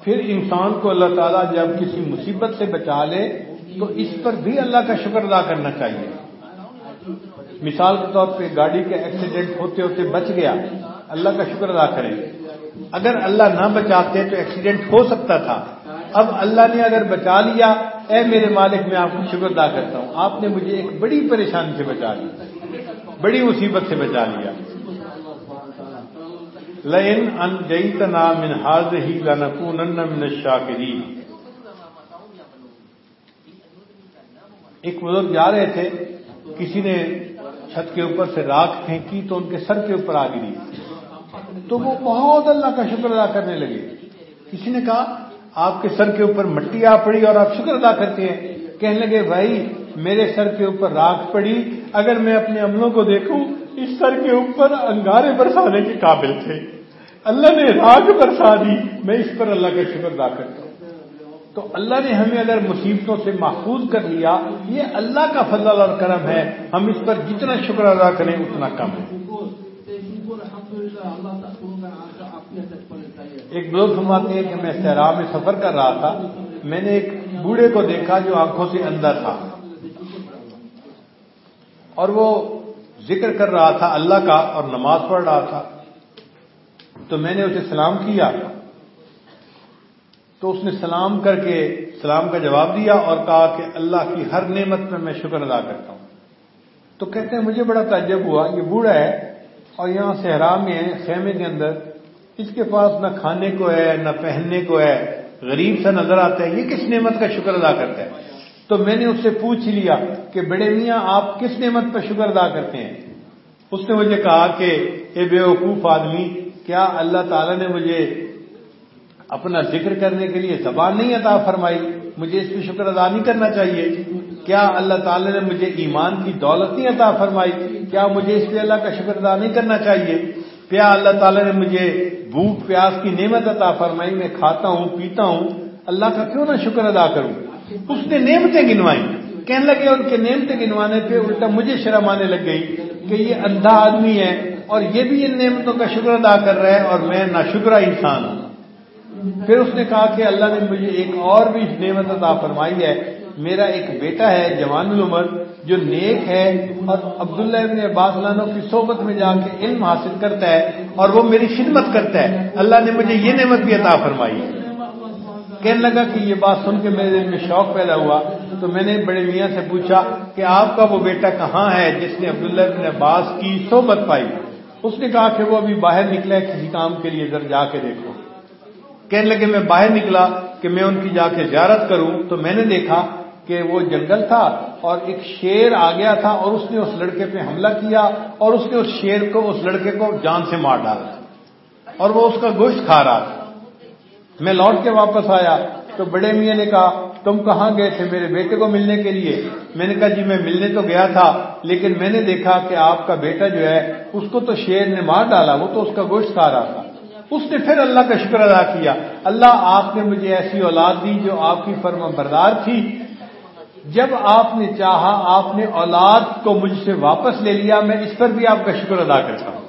پھر انسان کو اللہ تعالیٰ جب کسی مصیبت سے بچا لے، تو اس پر بھی اللہ کا شکر ادا کرنا چاہیے۔ مثال کے طور پہ گاڑی کا ایکسیڈنٹ ہوتے ہوتے بچ گیا، اللہ کا شکر ادا کریں۔ اگر اللہ نہ بچاتے تو ایکسیڈنٹ ہو سکتا تھا۔ اب اللہ نے اگر بچا لیا، اے میرے مالک، میں آپ کو شکر ادا کرتا ہوں۔ آپ نے مجھے ایک بڑی پریشانی سے بچا لیا، بڑی مصیبت سے بچا لیا۔ لین ان جیتنا من حاض ہی من الشاکرین۔ ایک بزرگ جا رہے تھے، کسی نے چھت کے اوپر سے راکھ پھینکی تو ان کے سر کے اوپر آ گری۔ تو وہ بہت اللہ کا شکر ادا کرنے لگے۔ کسی نے کہا، آپ کے سر کے اوپر مٹی آ پڑی اور آپ شکر ادا کرتے ہیں۔ کہنے لگے، بھائی، میرے سر کے اوپر راکھ پڑی۔ اگر میں اپنے عملوں کو دیکھوں، اس سر کے اوپر انگارے برسانے کے قابل تھے۔ اللہ نے راگ برسا دی۔ میں اس پر اللہ کا شکر ادا کرتا ہوں۔ تو اللہ نے ہمیں اگر مصیبتوں سے محفوظ کر لیا، یہ اللہ کا فضل اور کرم ہے۔ ہم اس پر جتنا شکر ادا کریں، اتنا کم ہے۔ ایک بزرگ فرماتے ہیں کہ میں سہرا میں سفر کر رہا تھا۔ میں نے ایک بوڑھے کو دیکھا جو آنکھوں سے اندر تھا۔ اور وہ ذکر کر رہا تھا اللہ کا اور نماز پڑھ رہا تھا۔ تو میں نے اسے سلام کیا۔ تو اس نے سلام کر کے سلام کا جواب دیا اور کہا کہ اللہ کی ہر نعمت میں میں شکر ادا کرتا ہوں۔ تو کہتے ہیں مجھے بڑا تعجب ہوا، یہ بوڑھا ہے اور یہاں صحرا میں ہے، خیمے کے اندر۔ اس کے پاس نہ کھانے کو ہے، نہ پہننے کو ہے۔ غریب سا نظر آتا ہے، یہ کس نعمت کا شکر ادا کرتا ہے؟ تو میں نے اس سے پوچھ لیا کہ بڑے میاں، آپ کس نعمت پر شکر ادا کرتے ہیں؟ اس نے مجھے کہا کہ اے بے وقوف آدمی، کیا اللہ تعالیٰ نے مجھے اپنا ذکر کرنے کے لیے زبان نہیں عطا فرمائی۔ مجھے اس پہ شکر ادا نہیں کرنا چاہیے۔ کیا اللہ تعالیٰ نے مجھے ایمان کی دولت نہیں عطا فرمائی؟ کیا مجھے اس پہ اللہ کا شکر ادا نہیں کرنا چاہیے؟ کیا اللہ تعالیٰ نے مجھے بھوک، پیاس کی نعمت عطا فرمائی۔ میں کھاتا ہوں، پیتا ہوں۔ اللہ کا کیوں نہ شکر ادا کروں؟ اس نے نعمتیں گنوائی کہنے لگے ان کے نعمتیں گنوانے پہ الٹا مجھے شرم آنے لگ گئی کہ یہ اندھا آدمی ہے اور یہ بھی ان نعمتوں کا شکر ادا کر رہا ہے اور میں نہ انسان ہوں۔ پھر اس نے کہا کہ اللہ نے مجھے ایک اور بھی نعمت عطا فرمائی ہے۔ میرا ایک بیٹا ہے، جوان العمر، جو نیک ہے اور عبداللہ ابن عباس لانوں کی صحبت میں جا کے علم حاصل کرتا ہے اور وہ میری خدمت کرتا ہے۔ اللہ نے مجھے یہ نعمت بھی عطا فرمائی ہے۔ کہنے لگا کہ یہ بات سن کے میرے دل میں شوق پیدا ہوا۔ تو میں نے بڑے میاں سے پوچھا کہ آپ کا وہ بیٹا کہاں ہے جس نے عبداللہ ابن عباس کی صحبت پائی؟ اس نے کہا کہ وہ ابھی باہر نکلا ہے، کسی کام کے لیے ادھر جا کے دیکھو۔ کہنے لگے، میں باہر نکلا کہ میں ان کی جا کے زیارت کروں، تو میں نے دیکھا کہ وہ جنگل تھا اور ایک شیر آ گیا تھا اور اس نے اس لڑکے پہ حملہ کیا اور اس نے اس شیر کو اس لڑکے کو جان سے مار ڈالا اور وہ اس کا گوشت کھا رہا تھا۔ میں لوٹ کے واپس آیا تو بڑے میاں نے کہا، تم کہاں گئے تھے میرے بیٹے کو ملنے کے لیے؟ میں نے کہا جی میں ملنے تو گیا تھا، لیکن میں نے دیکھا کہ آپ کا بیٹا جو ہے اس کو تو شیر نے مار ڈالا، وہ تو اس کا گوشت کھا رہا تھا۔ اس نے پھر اللہ کا شکر ادا کیا۔ اللہ آپ نے مجھے ایسی اولاد دی جو آپ کی فرم بردار تھی۔ جب آپ نے چاہا آپ نے اولاد کو مجھ سے واپس لے لیا، میں اس پر بھی آپ کا شکر ادا کرتا ہوں۔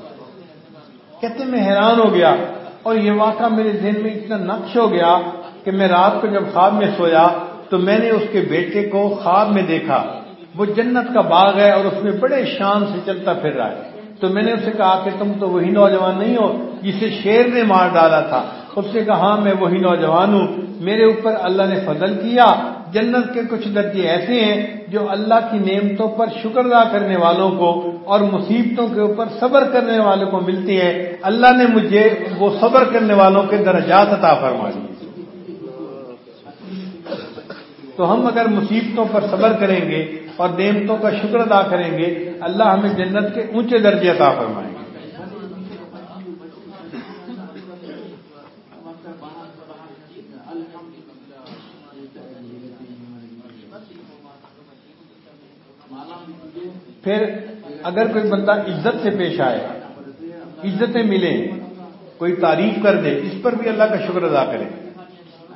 کہتے میں حیران ہو گیا اور یہ واقعہ میرے ذہن میں اتنا نقش ہو گیا کہ میں رات کو جب خواب میں سویا تو میں نے اس کے بیٹے کو خواب میں دیکھا۔ وہ جنت کا باغ ہے اور اس میں بڑے شان سے چلتا پھر رہا ہے۔ تو میں نے اسے کہا کہ تم تو وہی نوجوان نہیں ہو جسے شیر نے مار ڈالا تھا۔ اس سے کہا ہاں میں وہی نوجوان ہوں۔ میرے اوپر اللہ نے فضل کیا۔ جنت کے کچھ درجے ایسے ہیں جو اللہ کی نعمتوں پر شکر ادا کرنے والوں کو اور مصیبتوں کے اوپر صبر کرنے والوں کو ملتی ہیں۔ اللہ نے مجھے وہ صبر کرنے والوں کے درجات عطا فرما دی تو ہم اگر مصیبتوں پر صبر کریں گے اور نعمتوں کا شکر ادا کریں گے، اللہ ہمیں جنت کے اونچے درجے عطا فرمائیں گے پھر اگر کوئی بندہ عزت سے پیش آئے، عزتیں ملیں، کوئی تعریف کر دے، اس پر بھی اللہ کا شکر ادا کرے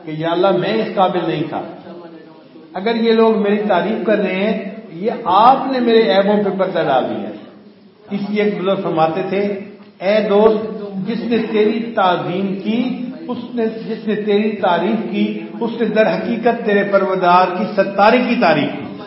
کہ یا اللہ میں اس قابل نہیں تھا۔ اگر یہ لوگ میری تعریف کر رہے ہیں، یہ آپ نے میرے ایبوں پہ پردہ ڈال دیا اس لیے ایک بزرگ فرماتے تھے، اے دوست، جس نے تیری تعظیم کی، اس نے، جس نے تیری تعریف کی، اس نے در حقیقت تیرے پروردار کی ستاری کی تعریف کی۔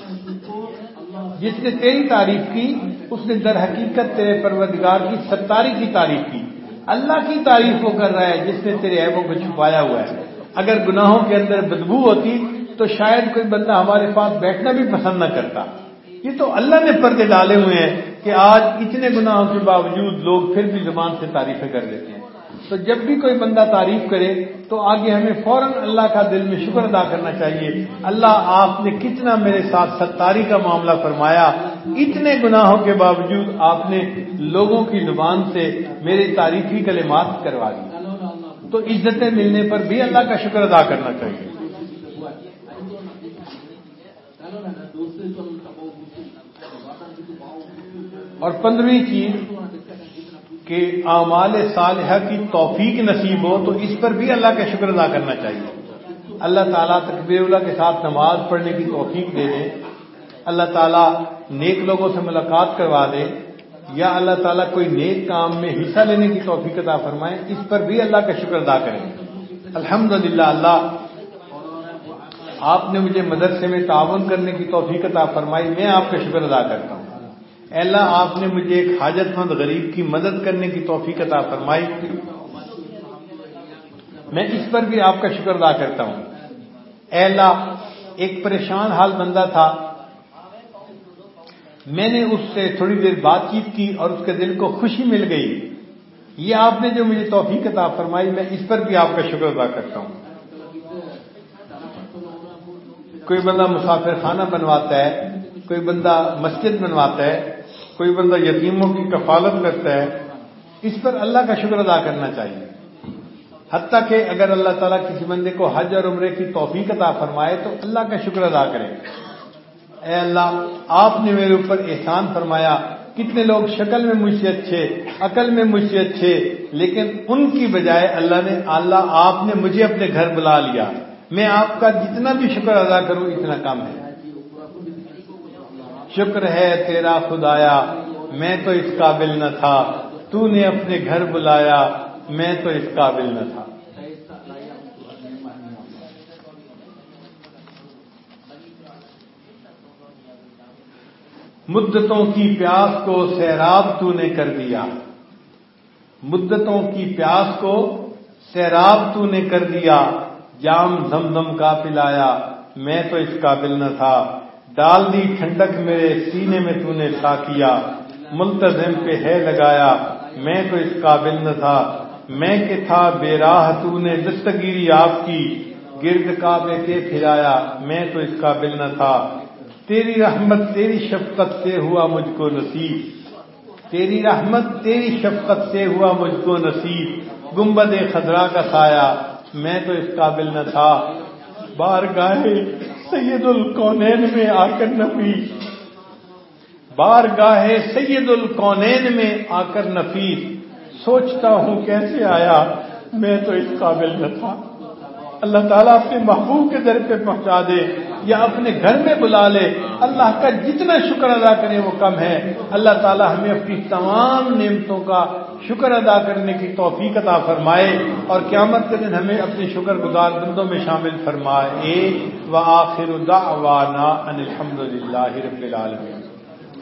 جس نے تیری تعریف کی، اس نے در حقیقت تیرے پروردگار کی ستاری کی تعریف کی۔ اللہ کی تعریف وہ کر رہا ہے جس نے تیرے عیبوں کو چھپایا ہوا ہے۔ اگر گناہوں کے اندر بدبو ہوتی تو شاید کوئی بندہ ہمارے پاس بیٹھنا بھی پسند نہ کرتا۔ یہ تو اللہ نے پردے ڈالے ہوئے ہیں کہ آج اتنے گناہوں کے باوجود لوگ پھر بھی زبان سے تعریفیں کر لیتے ہیں۔ تو جب بھی کوئی بندہ تعریف کرے تو آگے ہمیں فوراً اللہ کا دل میں شکر ادا کرنا چاہیے۔ اللہ آپ نے کتنا میرے ساتھ ستاری کا معاملہ فرمایا۔ اتنے گناہوں کے باوجود آپ نے لوگوں کی زبان سے میری تاریخی کلمات کروا دی تو عزتیں ملنے پر بھی اللہ کا شکر ادا کرنا چاہیے۔ اور پندرہویں چیز کہ اعمال صالحہ کی توفیق نصیب ہو تو اس پر بھی اللہ کا شکر ادا کرنا چاہیے۔ اللہ تعالیٰ تقبیر اللہ کے ساتھ نماز پڑھنے کی توفیق دے دے۔ اللہ تعالیٰ نیک لوگوں سے ملاقات کروا دے۔ یا اللہ تعالیٰ کوئی نیک کام میں حصہ لینے کی توفیق عطا فرمائے، اس پر بھی اللہ کا شکر ادا کریں۔ الحمد اللہ، آپ نے مجھے مدرسے میں تعاون کرنے کی توفیق عطا فرمائی، میں آپ کا شکر ادا کرتا ہوں۔ اے اللہ آپ نے مجھے ایک حاجت مند غریب کی مدد کرنے کی توفیق عطا فرمائی۔ میں اس پر بھی آپ کا شکر ادا کرتا ہوں۔ اے اللہ، ایک پریشان حال بندہ تھا۔ میں نے اس سے تھوڑی دیر بات چیت کی اور اس کے دل کو خوشی مل گئی۔ یہ آپ نے جو مجھے توفیق عطا فرمائی، میں اس پر بھی آپ کا شکر ادا کرتا ہوں۔ کوئی بندہ مسافر خانہ بنواتا ہے، کوئی بندہ مسجد بنواتا ہے کوئی بندہ یتیموں کی کفالت کرتا ہے، اس پر اللہ کا شکر ادا کرنا چاہیے۔ حتیٰ کہ اگر اللہ تعالیٰ کسی بندے کو حج اور عمرے کی توفیق عطا فرمائے تو اللہ کا شکر ادا کرے۔ اے اللہ، آپ نے میرے اوپر احسان فرمایا۔ کتنے لوگ شکل میں مجھ سے اچھے، عقل میں مجھ سے اچھے، لیکن ان کی بجائے اللہ نے، اللہ آپ نے مجھے اپنے گھر بلا لیا۔ میں آپ کا جتنا بھی شکر ادا کروں، اتنا کم ہے۔ شکر ہے تیرا خدایا، میں تو اس قابل نہ تھا۔ تو نے اپنے گھر بلایا، میں تو اس قابل نہ تھا۔ مدتوں کی پیاس کو سیراب تو نے کر دیا۔ مدتوں کی پیاس کو سیراب تو نے کر دیا۔ جام زمزم کا پلایا، میں تو اس قابل نہ تھا۔ ڈال دی، ٹھنڈک میرے سینے میں تو نے سا کیا۔ ملتظم پہ ہے لگایا، میں تو اس قابل نہ تھا۔ میں کہ تھا، بے راہ تو نے دستگیری آپ کی۔ گرد کعبے کے پھرایا، میں تو اس قابل نہ تھا۔ تیری رحمت، تیری شفقت سے ہوا مجھ کو نصیب۔ تیری رحمت، تیری شفقت سے ہوا مجھ کو نصیب۔ گنبد خزرا کا سایہ، میں تو اس قابل نہ تھا۔ بار گاہے سید الکونین میں آ کر نفی۔ بار گاہے سید الکونین میں آ کر نفی۔ سوچتا ہوں کیسے آیا، میں تو اس قابل نہ تھا۔ اللہ تعالیٰ اپنے محبوب کے در پہ پہنچا دے یا اپنے گھر میں بلا لے۔ اللہ کا جتنا شکر ادا کرے وہ کم ہے۔ اللہ تعالیٰ ہمیں اپنی تمام نعمتوں کا شکر ادا کرنے کی توفیق عطا فرمائے اور قیامت کے دن ہمیں اپنے شکر گزار بندوں میں شامل فرمائے۔ و آخر دعوانا ان الحمد للہ رب العالمین۔